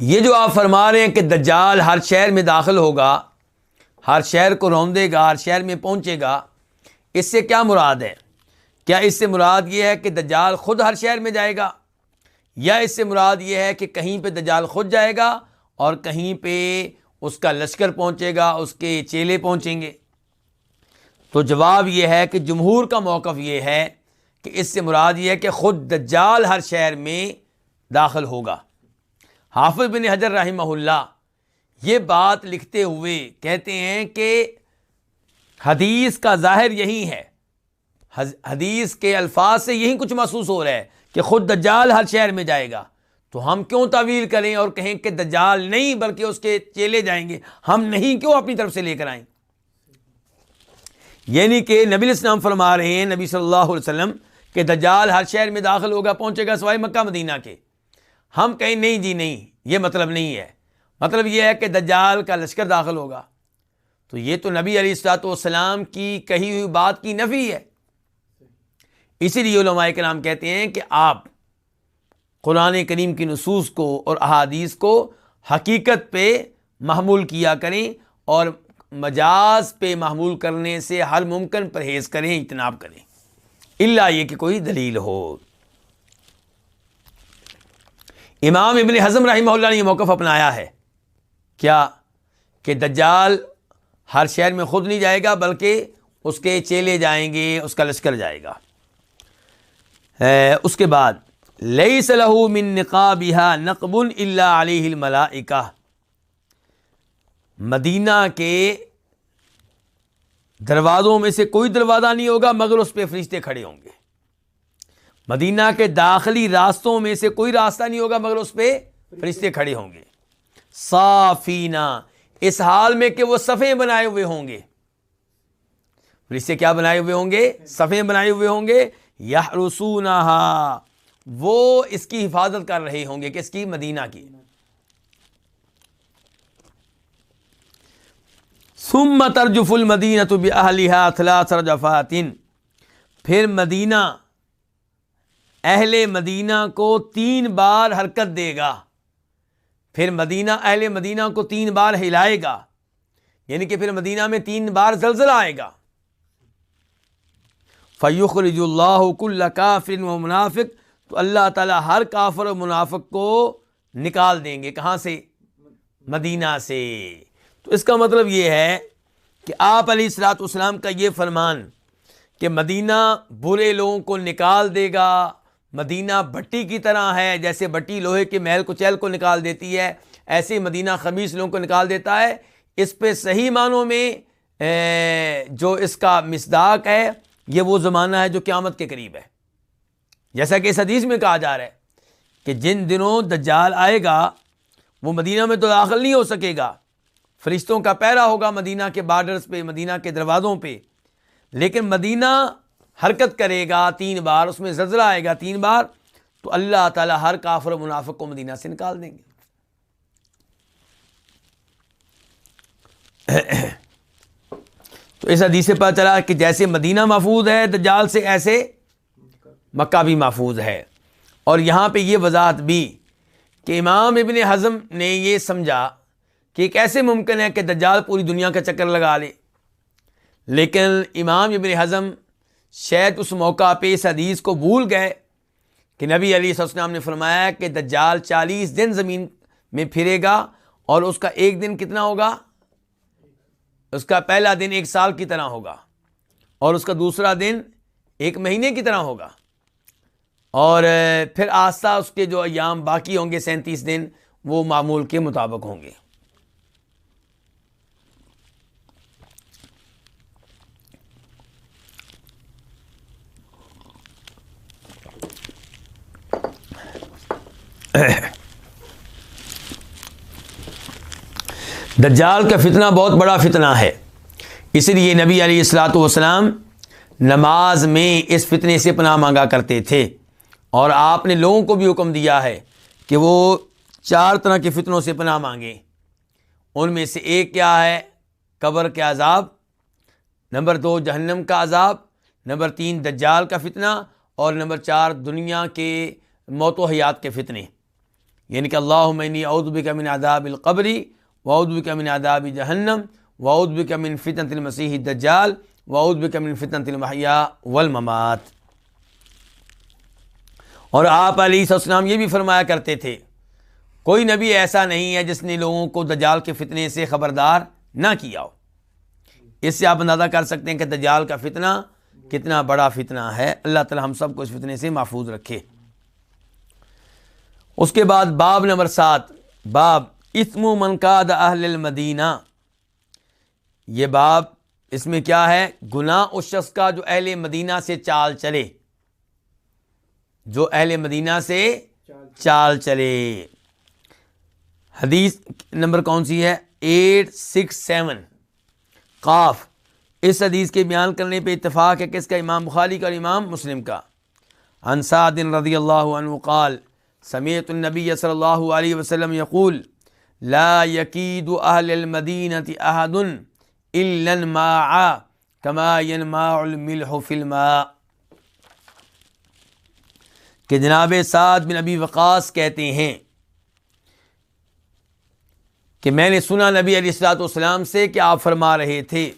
یہ جو آپ فرما رہے ہیں کہ دجال ہر شہر میں داخل ہوگا، ہر شہر کو روندے گا، ہر شہر میں پہنچے گا، اس سے کیا مراد ہے؟ کیا اس سے مراد یہ ہے کہ دجال خود ہر شہر میں جائے گا؟ یا اس سے مراد یہ ہے کہ کہیں پہ دجال خود جائے گا اور کہیں پہ اس کا لشکر پہنچے گا، اس کے چیلے پہنچیں گے۔ تو جواب یہ ہے کہ جمہور کا موقف یہ ہے کہ اس سے مراد یہ ہے کہ خود دجال ہر شہر میں داخل ہوگا۔ حافظ بن حجر رحمہ اللہ یہ بات لکھتے ہوئے کہتے ہیں کہ حدیث کا ظاہر یہی ہے، حدیث کے الفاظ سے یہی کچھ محسوس ہو رہا ہے۔ کہ خود دجال ہر شہر میں جائے گا۔ تو ہم کیوں تعویل کریں اور کہیں کہ دجال نہیں بلکہ اس کے چیلے جائیں گے؟ ہم نہیں کیوں اپنی طرف سے لے کر آئیں؟ یعنی کہ نبی الاسلام فرما رہے ہیں، نبی صلی اللہ علیہ وسلم، کہ دجال ہر شہر میں داخل ہوگا، پہنچے گا سوائے مکہ، مدینہ کے۔ ہم کہیں نہیں جی نہیں، یہ مطلب نہیں ہے۔ مطلب یہ ہے کہ دجال کا لشکر داخل ہوگا۔ تو یہ تو نبی علیہ السلاۃ والسلام کی کہی ہوئی بات کی نفی ہے۔ اسی لیے علماء کے نام کہتے ہیں کہ آپ قرآن کریم کی نصوص کو اور احادیث کو حقیقت پہ محمول کیا کریں اور مجاز پہ محمول کرنے سے ہر ممکن پرہیز کریں، اجتناب کریں۔ اللہ یہ کہ کوئی دلیل ہو۔ امام ابن حضم رحمہ اللہ نے یہ موقف اپنایا ہے۔ کیا کہ دجال ہر شہر میں خود نہیں جائے گا، بلکہ اس کے چیلے جائیں گے، اس کا لشکر جائے گا۔ اس کے بعد لئی صلاح من نقابہ نقب اللہ علیہ الملائکہ مدینہ کے دروازوں میں سے کوئی دروازہ نہیں ہوگا، مگر اس پہ فرشتے کھڑے ہوں گے۔ مدینہ کے داخلی راستوں میں سے کوئی راستہ نہیں ہوگا، مگر اس پہ فرشتے کھڑے ہوں گے۔ صافینہ، اس حال میں کہ وہ صفے بنائے ہوئے ہوں گے۔ فرشتے کیا بنائے ہوئے ہوں گے؟ صفے بنائے ہوئے ہوں گے۔ یا وہ اس کی حفاظت کر رہے ہوں گے کس کی مدینہ کی۔ سم ترجف المدینہ تو جفاتن پھر مدینہ، اہل مدینہ کو تین بار حرکت دے گا۔ پھر مدینہ، اہل مدینہ کو تین بار ہلائے گا۔ یعنی کہ پھر مدینہ میں تین بار زلزلہ آئے گا۔ فیوخ رج اللہ کل کافر و منافق تو اللہ تعالیٰ ہر کافر و منافق کو نکال دیں گے۔ کہاں سے؟ مدینہ سے۔ تو اس کا مطلب یہ ہے کہ آپ علیہ السلاۃ والسلام کا یہ فرمان کہ مدینہ برے لوگوں کو نکال دے گا۔ مدینہ بٹی کی طرح ہے، جیسے بٹی لوہے کے محل کو چہل کو نکال دیتی ہے، ایسے مدینہ خمیص لوگوں کو نکال دیتا ہے۔ اس پہ صحیح معنوں میں جو اس کا مصداق ہے یہ وہ زمانہ ہے جو قیامت کے قریب ہے۔ جیسا کہ اس حدیث میں کہا جا رہا ہے کہ جن دنوں دجال آئے گا، وہ مدینہ میں تو داخل نہیں ہو سکے گا۔ فرشتوں کا پیرا ہوگا مدینہ کے بارڈرز پہ، مدینہ کے دروازوں پہ۔ لیکن مدینہ حرکت کرے گا، تین بار اس میں زلزلہ آئے گا، تین بار، تو اللہ تعالیٰ ہر کافر و منافق کو مدینہ سے نکال دیں گے۔ [COUGHS] تو اس حدیث سے پتہ چلا کہ جیسے مدینہ محفوظ ہے، دجال سے ایسے مکہ بھی محفوظ ہے۔ اور یہاں پہ یہ وضاحت بھی کہ امام ابن حزم نے یہ سمجھا کہ کیسے ممکن ہے کہ دجال پوری دنیا کا چکر لگا لے۔ لیکن امام ابن حزم شاید اس موقع پہ اس حدیث کو بھول گئے کہ نبی علی السلام نے فرمایا کہ دجال چالیس دن زمین میں پھرے گا اور اس کا ایک دن کتنا ہوگا؟ اس کا پہلا دن ایک سال کی طرح ہوگا اور اس کا دوسرا دن ایک مہینے کی طرح ہوگا اور پھر آستہ اس کے جو ایام باقی ہوں گے سینتیس دن وہ معمول کے مطابق ہوں گے۔ [COUGHS] دجال کا فتنہ بہت بڑا فتنہ ہے۔ اس لیے نبی علیہ السلاۃ والسلام نماز میں اس فتنے سے پناہ مانگا کرتے تھے۔ اور آپ نے لوگوں کو بھی حکم دیا ہے کہ وہ چار طرح کے فتنوں سے پناہ مانگیں۔ ان میں سے ایک کیا ہے؟ قبر کے عذاب۔ نمبر دو، جہنم کا عذاب۔ نمبر تین، دجال کا فتنہ۔ اور نمبر چار، دنیا کے موت و حیات کے فتنے۔ یعنی کہ اللہ معنی اودب من عذاب القبری وعود من عذاب جہنم وعود من فتنۃ المسیح دجال وعود من فتنۃ المحیا والممات۔ اور آپ علیہ السلام یہ بھی فرمایا کرتے تھے، کوئی نبی ایسا نہیں ہے جس نے لوگوں کو دجال کے فتنے سے خبردار نہ کیا ہو۔ اس سے آپ اندازہ کر سکتے ہیں کہ دجال کا فتنہ کتنا بڑا فتنہ ہے۔ اللہ تعالی ہم سب کو اس فتنے سے محفوظ رکھے۔ اس کے بعد باب نمبر سات، باب اسم و منقاد اہل المدینہ یہ باب اس میں کیا ہے؟ گناہ اس شخص کا جو اہل مدینہ سے چال چلے۔ جو اہل مدینہ سے چال چلے۔ حدیث نمبر کون سی ہے؟ Eight six seven. قاف۔ اس حدیث کے بیان کرنے پہ اتفاق ہے کس کا؟ امام بخاری کا اور امام مسلم کا۔ انصاد رضی اللہ عنہ قال، سمیت النبی صلی اللہ علیہ وسلم یقول لا یقید اہل المدینة احد الا کما ينماء الملح فی الماء۔ کہ جناب سعد بن ابی وقاص کہتے ہیں کہ میں نے سنا نبی علیہ السلاۃ والسلام سے کہ آپ فرما رہے تھے،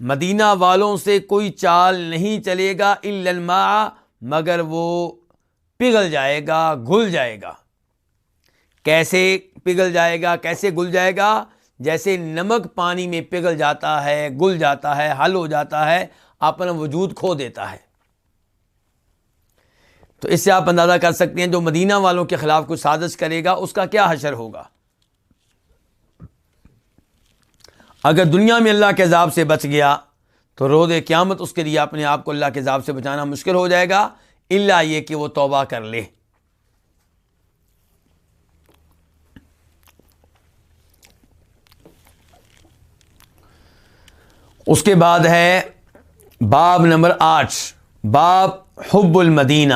مدینہ والوں سے کوئی چال نہیں چلے گا الماء مگر وہ پگھل جائے گا، گھل جائے گا۔ کیسے؟ پگھل جائے گا، کیسے گل جائے گا؟ جیسے نمک پانی میں پگھل جاتا ہے، گل جاتا ہے، حل ہو جاتا ہے، اپنا وجود کھو دیتا ہے۔ تو اس سے آپ اندازہ کر سکتے ہیں جو مدینہ والوں کے خلاف کوئی سازش کرے گا، اس کا کیا حشر ہوگا؟ اگر دنیا میں اللہ کے عذاب سے بچ گیا، تو رود قیامت اس کے لیے اپنے آپ کو اللہ کے عذاب سے بچانا مشکل ہو جائے گا اللہ یہ کہ وہ توبہ کر لے۔ اس کے بعد ہے باب نمبر آٹھ، باب حب المدینہ۔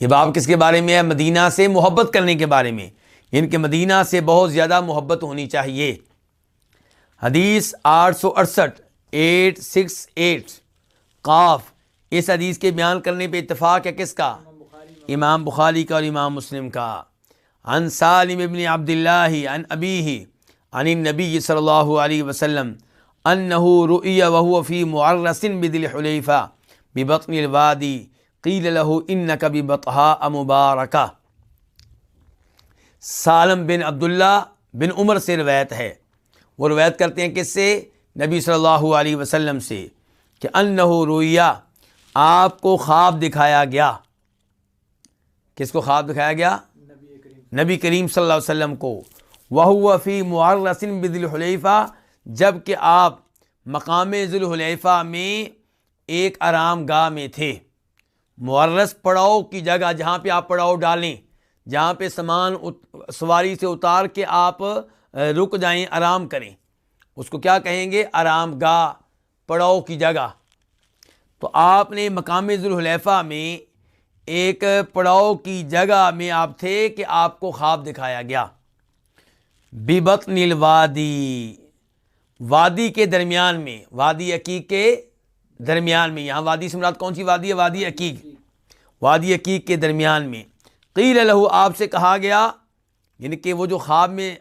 یہ باب کس کے بارے میں ہے؟ مدینہ سے محبت کرنے کے بارے میں۔ یعنی ان کے مدینہ سے بہت زیادہ محبت ہونی چاہیے۔ حدیث آٹھ سو اڑسٹھ، ایٹ سکس ایٹ۔ قاف، اس حدیث کے بیان کرنے پہ اتفاق ہے کس کا؟ امام بخاری کا اور امام مسلم کا۔ ان سالم ابن عبد اللہ ان ابی عن نبی صلی اللہ علیہ وسلم۔ انه رؤي وهو في معرس بدل حليفه ببطن الوادي قيل له انك ببطحاء مباركه سالم بن عبداللہ بن عمر سے روایت ہے۔ وہ روایت کرتے ہیں کس سے؟ نبی صلی اللہ علیہ وسلم سے، کہ انہ رویہ آپ کو خواب دکھایا گیا۔ کس کو خواب دکھایا گیا؟ نبی کریم صلی اللہ علیہ وسلم کو۔ وہ فی معرسن بدل حلیفہ جبکہ آپ مقام ذوالحلیفہ میں ایک آرام گاہ میں تھے۔ معرس پڑاؤ کی جگہ جہاں پہ آپ پڑاؤ ڈالیں، جہاں پہ سامان سواری سے اتار کے آپ رک جائیں، آرام کریں۔ اس کو کیا کہیں گے؟ آرام گاہ، پڑاؤ کی جگہ۔ تو آپ نے مقام ذوالحلیفہ میں ایک پڑاؤ کی جگہ میں آپ تھے کہ آپ کو خواب دکھایا گیا۔ ببت نیل وادی کے درمیان میں، وادی عقیق کے درمیان میں، یہاں وادی سے مراد کون سی وادی ہے؟ وادی عقیق۔ وادی عقیق کے درمیان میں۔ قیل لہو، آپ سے کہا گیا یعنی کہ وہ جو خواب میں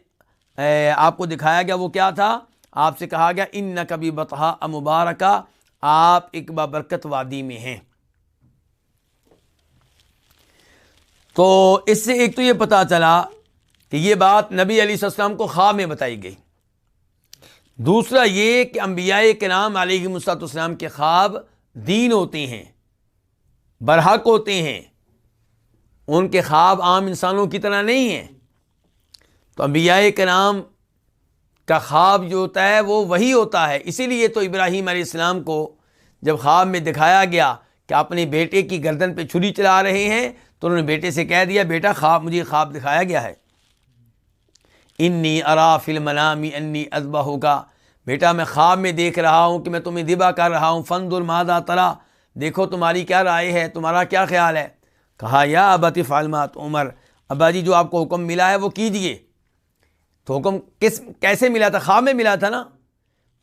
آپ کو دکھایا گیا، وہ کیا تھا؟ آپ سے کہا گیا ان نہ کبھی بتہا مبارکہ آپ ایک بابرکت وادی میں ہیں۔ تو اس سے ایک تو یہ پتا چلا کہ یہ بات نبی علیہ السلام کو خواب میں بتائی گئی۔ دوسرا یہ کہ انبیاء کے نام علیہ مسلاط اسلام کے خواب دین ہوتے ہیں، برحق ہوتے ہیں۔ ان کے خواب عام انسانوں کی طرح نہیں ہیں۔ تو انبیاء کے نام کا خواب جو ہوتا ہے وہ وہی ہوتا ہے۔ اسی لیے تو ابراہیم علیہ السلام کو جب خواب میں دکھایا گیا کہ اپنے بیٹے کی گردن پہ چھری چلا رہے ہیں، تو انہوں نے بیٹے سے کہہ دیا، بیٹا، خواب، مجھے خواب دکھایا گیا ہے۔ انی ارا فلم نامی انی ازبا ہوگا بیٹا میں خواب میں دیکھ رہا ہوں کہ میں تمہیں دبا کر رہا ہوں فند المادہ ترا دیکھو تمہاری کیا رائے ہے تمہارا کیا خیال ہے کہا یا ابطف عالمات عمر ابا جی جو آپ کو حکم ملا ہے وہ کیجیے تو حکم کس کیسے ملا تھا خواب میں ملا تھا نا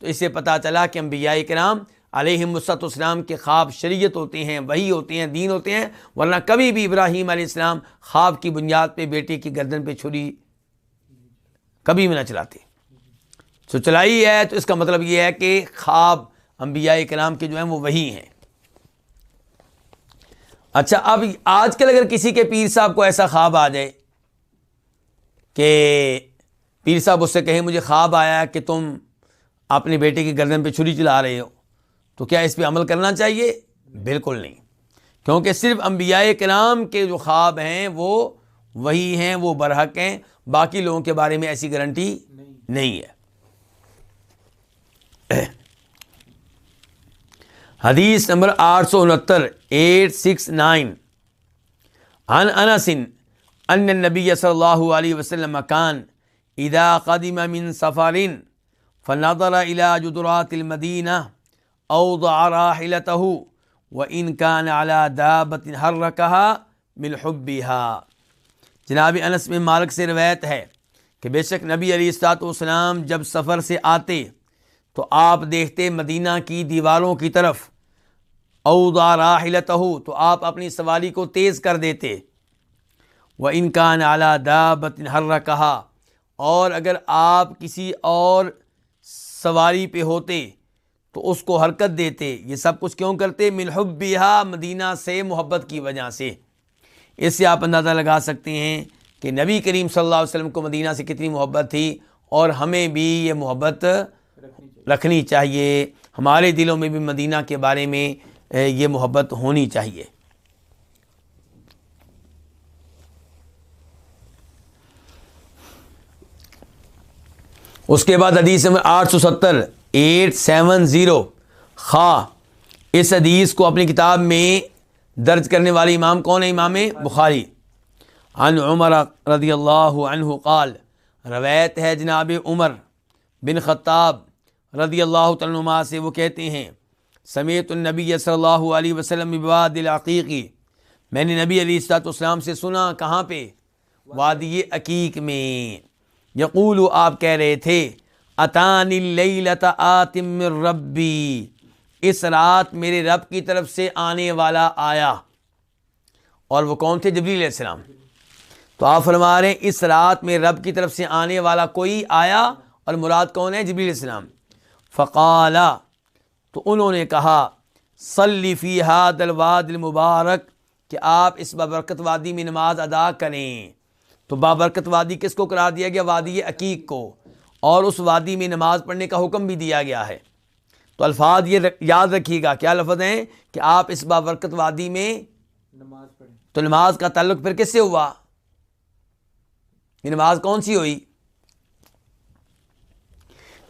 تو اس سے پتہ چلا کہ انبیاء کرام علیہ مصط اسلام کے خواب شریعت ہوتے ہیں وہی ہوتے ہیں دین ہوتے ہیں ورنہ کبھی بھی ابراہیم علیہ السلام خواب کی بنیاد پہ بیٹے کی گردن پہ چھری کبھی بھی نہ چلاتے تو چلائی ہے تو اس کا مطلب یہ ہے کہ خواب انبیاء کلام کے جو ہیں وہ وہی ہیں۔ اچھا اب آج کل اگر کسی کے پیر صاحب کو ایسا خواب آ جائے کہ پیر صاحب اس سے کہیں، مجھے خواب آیا کہ تم اپنے بیٹے کی گردن پہ چھری چلا رہے ہو، تو کیا اس پہ عمل کرنا چاہیے؟ بالکل نہیں۔ کیونکہ صرف انبیاء کلام کے جو خواب ہیں وہ وہی ہیں، وہ برحق ہیں، باقی لوگوں کے بارے میں ایسی گارنٹی نہیں ہے۔ حدیث نمبر آٹھ سو انہتر، ایٹ سکس نائن۔ ان انسن ان نبی صلی اللہ علیہ وسلم مکان ادا قدیم من سفارن فنظر الى جدرات المدینہ اوضع راحلته، وان كان على دابة حركها من حبها۔ جناب انس میں مالک سے روایت ہے کہ بے شک نبی علی استاط والسلام جب سفر سے آتے تو آپ دیکھتے مدینہ کی دیواروں کی طرف اودا راحلت ہو تو آپ اپنی سواری کو تیز کر دیتے۔ وہ انکان اعلیٰ دابت ہر کہا اور اگر آپ کسی اور سواری پہ ہوتے تو اس کو حرکت دیتے۔ یہ سب کچھ کیوں کرتے؟ ملحب مدینہ سے محبت کی وجہ سے۔ اس سے آپ اندازہ لگا سکتے ہیں کہ نبی کریم صلی اللہ علیہ وسلم کو مدینہ سے کتنی محبت تھی اور ہمیں بھی یہ محبت رکھنی چاہیے، ہمارے دلوں میں بھی مدینہ کے بارے میں یہ محبت ہونی چاہیے۔ اس کے بعد حدیث میں آٹھ سو ستر، ایٹ سیون زیرو، خواہ، اس حدیث کو اپنی کتاب میں درج کرنے والے امام کون ہے؟ امام بخاری۔ عن عمر رضی اللہ عنہ قال، روایت ہے جناب عمر بن خطاب رضی اللہ تعالیٰ سے وہ کہتے ہیں، سمیت النبی صلی اللہ علیہ وسلم بواد العقیقی میں نے نبی علیہ السلاۃ والسلام سے سنا، کہاں پہ؟ وادی عقیق میں۔ یقول، آپ کہہ رہے تھے اطان آتم ربی۔ اس رات میرے رب کی طرف سے آنے والا آیا۔ اور وہ کون تھے؟ جبریل علیہ السلام۔ تو آپ فرما رہے ہیں، اس رات میں رب کی طرف سے آنے والا کوئی آیا اور مراد کون ہے؟ جبریل علیہ السلام۔ فقالا تو انہوں نے کہا، صلی حاد الواد المبارک، کہ آپ اس بابرکت وادی میں نماز ادا کریں۔ تو بابرکت وادی کس کو قرار دیا گیا؟ وادی عقیق کو۔ اور اس وادی میں نماز پڑھنے کا حکم بھی دیا گیا ہے۔ تو الفاظ یہ یاد رکھیے گا کیا لفظ ہیں؟ کہ آپ اس بابرکت وادی میں نماز پڑھیں۔ تو نماز کا تعلق پھر کس سے ہوا؟ یہ نماز کون سی ہوئی؟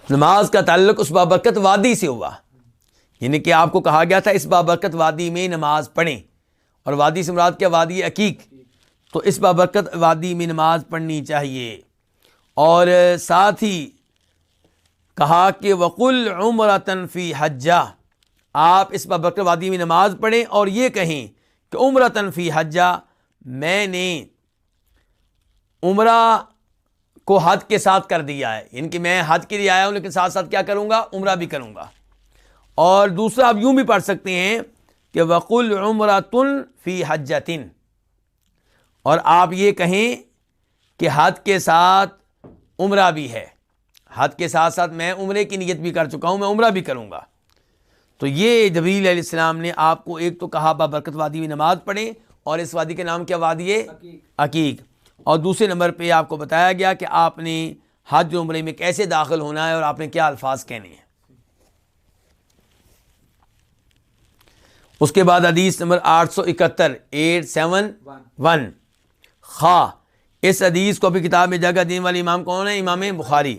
نماز کا تعلق اس بابرکت وادی سے ہوا۔ یعنی کہ آپ کو کہا گیا تھا اس بابرکت وادی میں نماز پڑھیں۔ اور وادی سے مراد کیا؟ وادی عقیق۔ تو اس بابرکت وادی میں نماز پڑھنی چاہیے۔ اور ساتھ ہی کہا کہ وقل عمر تنفی حجہ۔ آپ اس بکر وادی میں نماز پڑھیں اور یہ کہیں کہ عمر تنفی حجہ میں نے عمرہ کو حد کے ساتھ کر دیا ہے۔ ان یعنی کی میں حد کے لیے آیا ہوں لیکن ساتھ ساتھ کیا کروں گا؟ عمرہ بھی کروں گا۔ اور دوسرا آپ یوں بھی پڑھ سکتے ہیں کہ وقل عمر فی حجتن اور آپ یہ کہیں کہ حد کے ساتھ عمرہ بھی ہے۔ حد کے ساتھ ساتھ میں عمرے کی نیت بھی کر چکا ہوں، میں عمرہ بھی کروں گا۔ تو یہ جبریل علیہ السلام نے آپ کو ایک تو کہا، با برکت وادی میں نماز پڑھیں اور اس وادی کے نام کیا؟ وادی ہے عقیق۔ اور دوسرے نمبر پہ آپ کو بتایا گیا کہ آپ نے حج عمرے میں کیسے داخل ہونا ہے اور آپ نے کیا الفاظ کہنے ہیں۔ اس کے بعد حدیث نمبر آٹھ سو اکہتر، ایٹ سیون ون۔ خواہ، اس حدیث کو بھی کتاب میں جگہ دینے والی امام کون ہے؟ امام بخاری۔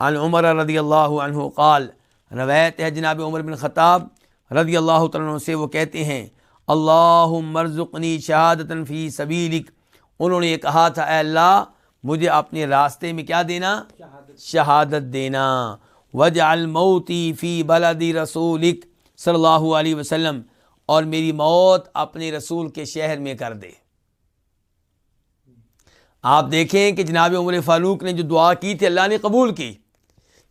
عن عمر رضی اللہ عنہ قال، روایت ہے جناب عمر بن خطاب رضی اللہ تعالیٰ سے، وہ کہتے ہیں اللہ مرزقنی شہادت فی سبیلک. انہوں نے یہ کہا تھا، اے اللہ، مجھے اپنے راستے میں کیا دینا؟ شہادت دینا۔ وج الموتی فی بلدی رسولک۔ صلی اللہ علیہ وسلم، اور میری موت اپنے رسول کے شہر میں کر دے۔ آپ دیکھیں کہ جناب عمر فاروق نے جو دعا کی تھی، اللہ نے قبول کی۔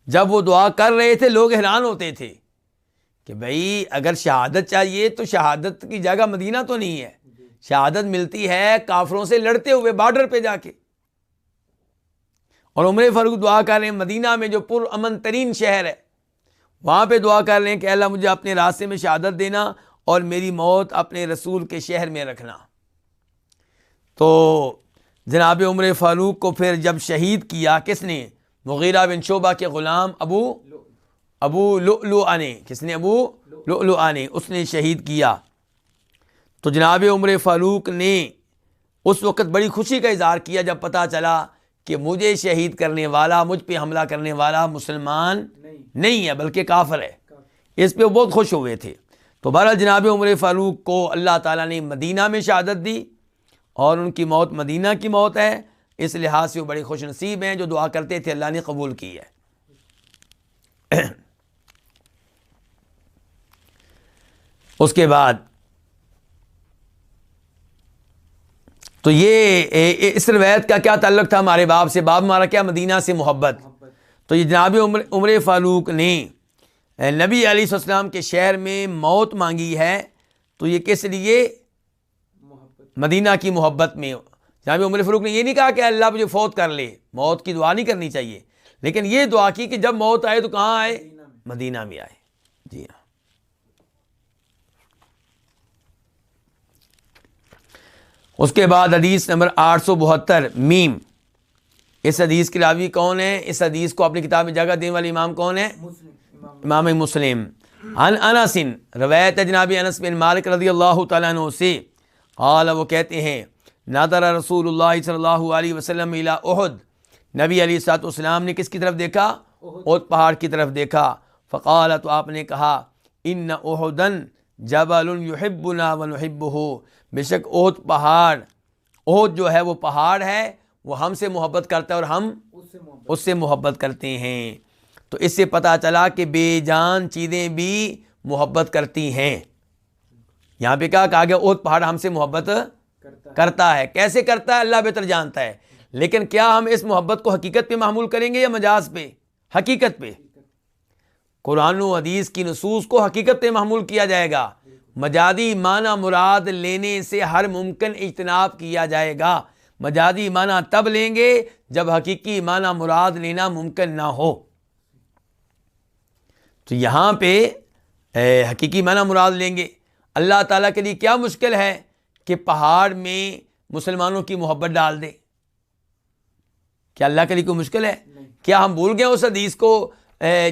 جب وہ دعا کر رہے تھے، لوگ حیران ہوتے تھے کہ بھائی، اگر شہادت چاہیے تو شہادت کی جگہ مدینہ تو نہیں ہے۔ شہادت ملتی ہے کافروں سے لڑتے ہوئے بارڈر پہ جا کے۔ اور عمر فاروق دعا کر رہے ہیں، مدینہ میں جو پر امن ترین شہر ہے، وہاں پہ دعا کر رہے ہیں کہ اللہ مجھے اپنے راستے میں شہادت دینا اور میری موت اپنے رسول کے شہر میں رکھنا۔ تو جناب عمر فاروق کو پھر جب شہید کیا، کس نے؟ مغیرہ بن شعبہ کے غلام ابو ابو لو نے کس نے ابو لؤلؤا نے اس نے شہید کیا تو جناب عمر فاروق نے اس وقت بڑی خوشی کا اظہار کیا جب پتہ چلا کہ مجھے شہید کرنے والا مجھ پہ حملہ کرنے والا مسلمان نہیں ہے بلکہ کافر ہے۔ اس پہ وہ بہت خوش ہوئے تھے۔ تو بہرحال جناب عمر فاروق کو اللہ تعالیٰ نے مدینہ میں شہادت دی اور ان کی موت مدینہ کی موت ہے۔ اس لحاظ سے وہ بڑے خوش نصیب ہیں جو دعا کرتے تھے اللہ نے قبول کی ہے۔ [CLEARS THROAT] اس کے بعد تو یہ اس روایت کا کیا تعلق تھا ہمارے باپ سے؟ باپ ہمارا کیا؟ مدینہ سے محبت۔ تو یہ جناب عمر عمر فاروق نے نبی علیہ السلام کے شہر میں موت مانگی ہے تو یہ کس لیے؟ مدینہ کی محبت میں۔ جناب عمر فاروق نے یہ نہیں کہا کہ اللہ مجھے فوت کر لے، موت کی دعا نہیں کرنی چاہیے۔ لیکن یہ دعا کی کہ جب موت آئے تو کہاں آئے؟ مدینہ میں آئے۔ جی ہاں۔ اس کے بعد حدیث نمبر آٹھ سو بہتر، میم۔ اس حدیث کی راوی کون ہے؟ اس حدیث کو اپنی کتاب میں جگہ دینے والے امام کون ہے؟ امام مسلم۔ ان انسن روایت جناب انس بن مالک رضی اللہ تعالیٰ عنہ سے۔ قال، وہ کہتے ہیں نادر رسول اللہ صلی اللہ علیہ وسلم الا احد۔ نبی علی سات والسلام نے کس کی طرف دیکھا؟ احد۔ پہاڑ کی طرف دیکھا۔ فقال تو آپ نے کہا ان احدن جبل یحبنا ونحبه۔ بے شک اوت پہاڑ اوت جو ہے وہ پہاڑ ہے وہ ہم سے محبت کرتا ہے اور ہم اس سے محبت کرتے ہیں۔ تو اس سے پتہ چلا کہ بے جان چیزیں بھی محبت کرتی ہیں۔ یہاں پہ کہا کہ آگے اوت پہاڑ ہم سے محبت کرتا ہے۔ کیسے کرتا ہے؟ اللہ بہتر جانتا ہے۔ لیکن کیا ہم اس محبت کو حقیقت پہ معمول کریں گے یا مجاز پہ؟ حقیقت پہ۔ قرآن و حدیث کی نصوص کو حقیقت پہ معمول کیا جائے گا۔ مجادی معنی مراد لینے سے ہر ممکن اجتناب کیا جائے گا۔ مجادی معنی تب لیں گے جب حقیقی معنی مراد لینا ممکن نہ ہو۔ تو یہاں پہ حقیقی معنی مراد لیں گے۔ اللہ تعالیٰ کے لیے کیا مشکل ہے؟ کہ پہاڑ میں مسلمانوں کی محبت ڈال دے کیا اللہ کے لیے کوئی مشکل ہے؟ کیا ہم بھول گئے اس حدیث کو؟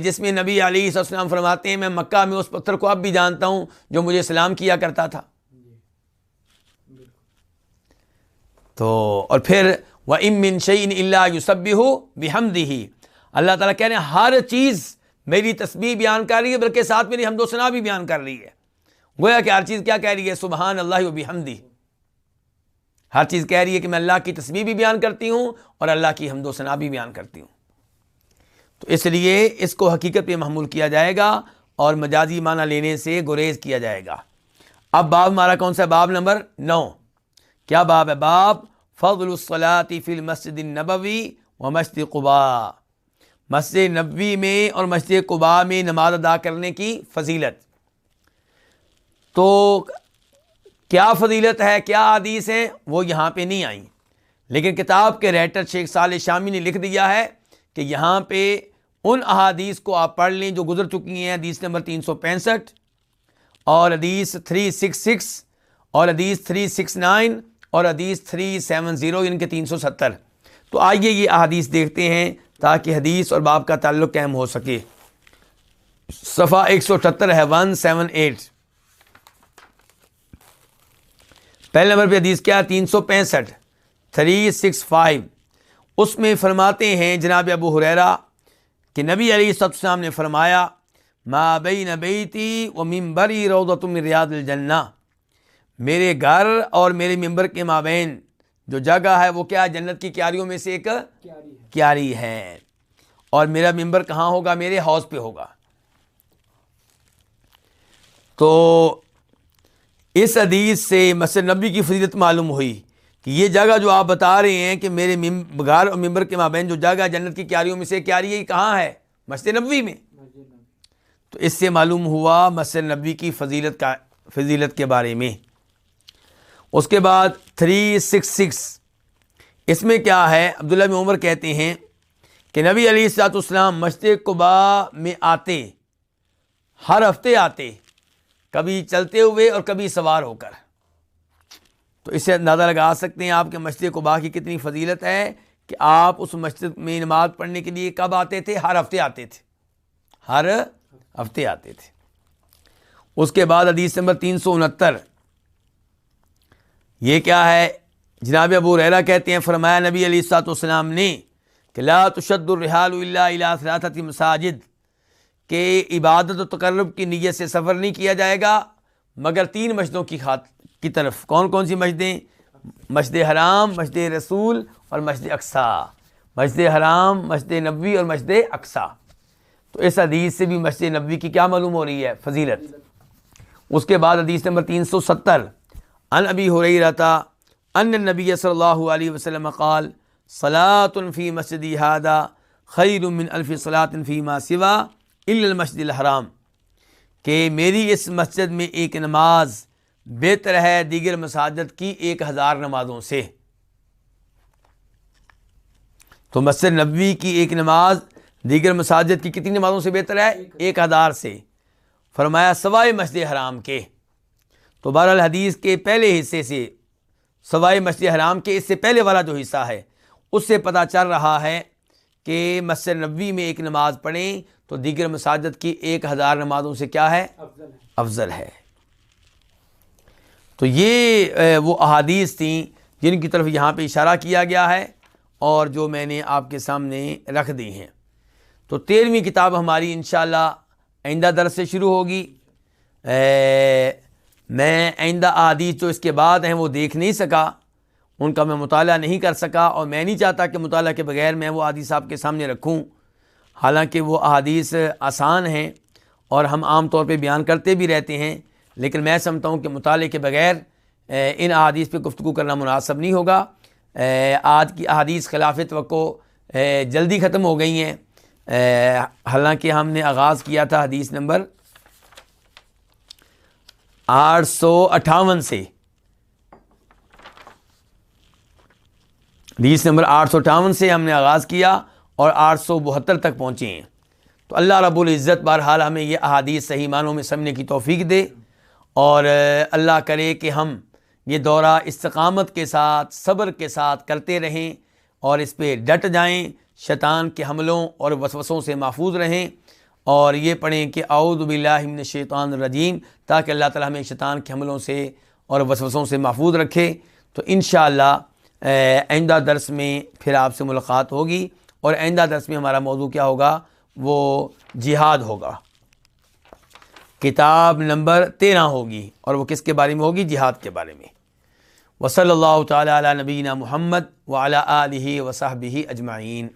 جس میں نبی علیہ السلام فرماتے ہیں میں مکہ میں اس پتھر کو اب بھی جانتا ہوں جو مجھے سلام کیا کرتا تھا۔ تو اور پھر وہ امن شعین اللہ یوسب ہو بحمدی اللہ تعالیٰ کہہ رہے ہیں ہر چیز میری تصویر بیان کر رہی ہے بلکہ ساتھ میری حمد و ثنا بھی بیان کر رہی ہے۔ گویا کہ ہر چیز کیا کہہ رہی ہے؟ سبحان اللہ و بحمدی ہر چیز کہہ رہی ہے کہ میں اللہ کی تصویر بھی بیان کرتی ہوں اور اللہ کی حمد و ثنا بھی بیان کرتی ہوں۔ تو اس لیے اس کو حقیقت پہ محمول کیا جائے گا اور مجازی معنی لینے سے گریز کیا جائے گا۔ اب باب ہمارا کون سا باب نمبر نو۔ کیا باب ہے؟ باب فضل الصلاطی فی المسجد النبوی و مسجد قبا مسجد نبوی میں اور مسجد قبا میں نماز ادا کرنے کی فضیلت۔ تو کیا فضیلت ہے، کیا حدیث ہیں وہ یہاں پہ نہیں آئیں۔ لیکن کتاب کے ریٹر شیخ صالح شامی نے لکھ دیا ہے کہ یہاں پہ ان احادیث کو آپ پڑھ لیں جو گزر چکی ہیں، حدیث نمبر تین سو پینسٹھ اور حدیث تھری سکس سکس اور حدیث تھری سکس نائن اور حدیث تھری سیون زیرو یعنی ان کے تین سو ستر۔ تو آئیے یہ احادیث دیکھتے ہیں تاکہ حدیث اور باپ کا تعلق قائم ہو سکے۔ صفحہ ایک سو اٹھتر ہے، ون سیون ایٹ۔ پہلے نمبر پہ حدیث کیا؟ تین سو پینسٹھ. Three six five. اس میں فرماتے ہیں جناب ابو حریرا کہ نبی علی السلام نے فرمایا، ما بین بیتی و ممبری روضت من ریاض الجنہ. میرے گھر اور میرے ممبر کے مابین، جو جگہ ہے، وہ کیا جنت کی کیاریوں میں سے ایک کیاری ہے۔ اور میرا ممبر کہاں ہوگا؟ میرے ہاؤس پہ ہوگا۔ تو اس حدیث سے مسجد نبی کی فضیلت معلوم ہوئی کہ یہ جگہ جو آپ بتا رہے ہیں کہ میرے گھر اور ممبر کے مابین جو جگہ جنت کی کیاریوں میں سے کیاری ہے کہاں ہے؟ مسجد نبوی میں۔ تو اس سے معلوم ہوا مسجد نبوی کی فضیلت کا، فضیلت کے بارے میں۔ اس کے بعد تھری سکس سکس۔ اس میں کیا ہے؟ عبداللہ بن عمر کہتے ہیں کہ نبی علی السلاط اسلام مسجد قبا میں آتے، ہر ہفتے آتے۔ کبھی چلتے ہوئے اور کبھی سوار ہو کر۔ تو اس سے اندازہ لگا سکتے ہیں آپ کے مسجد قبا کی کتنی فضیلت ہے کہ آپ اس مسجد میں نماز پڑھنے کے لیے کب آتے تھے؟ ہر ہفتے آتے تھے۔ ہر ہفتے آتے تھے۔ اس کے بعد حدیث نمبر تین سو انہتر۔ یہ کیا ہے؟ جناب ابو ریرا کہتے ہیں، فرمایا نبی علی سات والسلام نے کہ لا تشد الرحال اللہ ثلاثت مساجد۔ کہ عبادت و تقرب کی نیت سے سفر نہیں کیا جائے گا، مگر تین مسجدوں کی خات کی طرف۔ کون کون سی مسجدیں؟ مسجد حرام، مسجد رسول اور مسجد اقسا مسجد حرام، مسجد نبوی اور مسجد اقسا تو اس حدیث سے بھی مسجد نبوی کی کیا معلوم ہو رہی ہے؟ فضیلت۔ اس کے بعد حدیث نمبر تین سو ستر۔ ان ابی ہو رہی رہتا ان نبی صلی اللہ علیہ وسلم قال صلاۃ فی مسجد ہادہ خیر من الف صلاۃ فی ما سوا۔ المسجد الحرام، کہ میری اس مسجد میں ایک نماز بہتر ہے دیگر مساجد کی ایک ہزار نمازوں سے۔ تو مسجد نبوی کی ایک نماز دیگر مساجد کی کتنی نمازوں سے بہتر ہے؟ ایک ہزار سے۔ فرمایا، سوائے مسجد حرام کے۔ تو بہر الحدیث کے پہلے حصے سے، سوائے مسجد حرام کے، اس سے پہلے والا جو حصہ ہے، اس سے پتہ چل رہا ہے کہ مسجد نبوی میں ایک نماز پڑھیں تو دیگر مساجد کی ایک ہزار نمازوں سے کیا ہے؟ افضل ہے۔ تو یہ وہ احادیث تھیں جن کی طرف یہاں پہ اشارہ کیا گیا ہے اور جو میں نے آپ کے سامنے رکھ دی ہیں۔ تو تیرہویں کتاب ہماری انشاءاللہ آئندہ درس سے شروع ہوگی۔ میں آئندہ احادیث جو اس کے بعد ہیں وہ دیکھ نہیں سکا۔ ان کا میں مطالعہ نہیں کر سکا اور میں نہیں چاہتا کہ مطالعہ کے بغیر میں وہ حادیث آپ کے سامنے رکھوں۔ حالانکہ وہ احادیث آسان ہیں اور ہم عام طور پہ بیان کرتے بھی رہتے ہیں، لیکن میں سمجھتا ہوں کہ مطالعے کے بغیر ان احادیث پہ گفتگو کرنا مناسب نہیں ہوگا۔ آج کی احادیث خلاف توقع جلدی ختم ہو گئی ہیں۔ حالانکہ ہم نے آغاز کیا تھا حدیث نمبر آٹھ سو اٹھاون سے۔ حدیث نمبر آٹھ سو اٹھاون سے ہم نے آغاز کیا اور آٹھ سو بہتر تک پہنچے ہیں۔ تو اللہ رب العزت بہرحال ہمیں یہ احادیث صحیح معنوں میں سمجھنے کی توفیق دے اور اللہ کرے کہ ہم یہ دورہ استقامت کے ساتھ، صبر کے ساتھ کرتے رہیں اور اس پہ ڈٹ جائیں، شیطان کے حملوں اور وسوسوں سے محفوظ رہیں۔ اور یہ پڑھیں کہ اعوذ باللہ من الشیطان الرجیم، تاکہ اللہ تعالیٰ ہمیں شیطان کے حملوں سے اور وسوسوں سے محفوظ رکھے۔ تو انشاءاللہ آئندہ درس میں پھر آپ سے ملاقات ہوگی اور آئندہ درس میں ہمارا موضوع کیا ہوگا؟ وہ جہاد ہوگا۔ کتاب نمبر تیرہ ہوگی اور وہ کس کے بارے میں ہوگی؟ جہاد کے بارے میں۔ وصلی اللہ تعالیٰ علیہ نبینہ محمد وعلیٰ علیہ وصحبہ اجمعین۔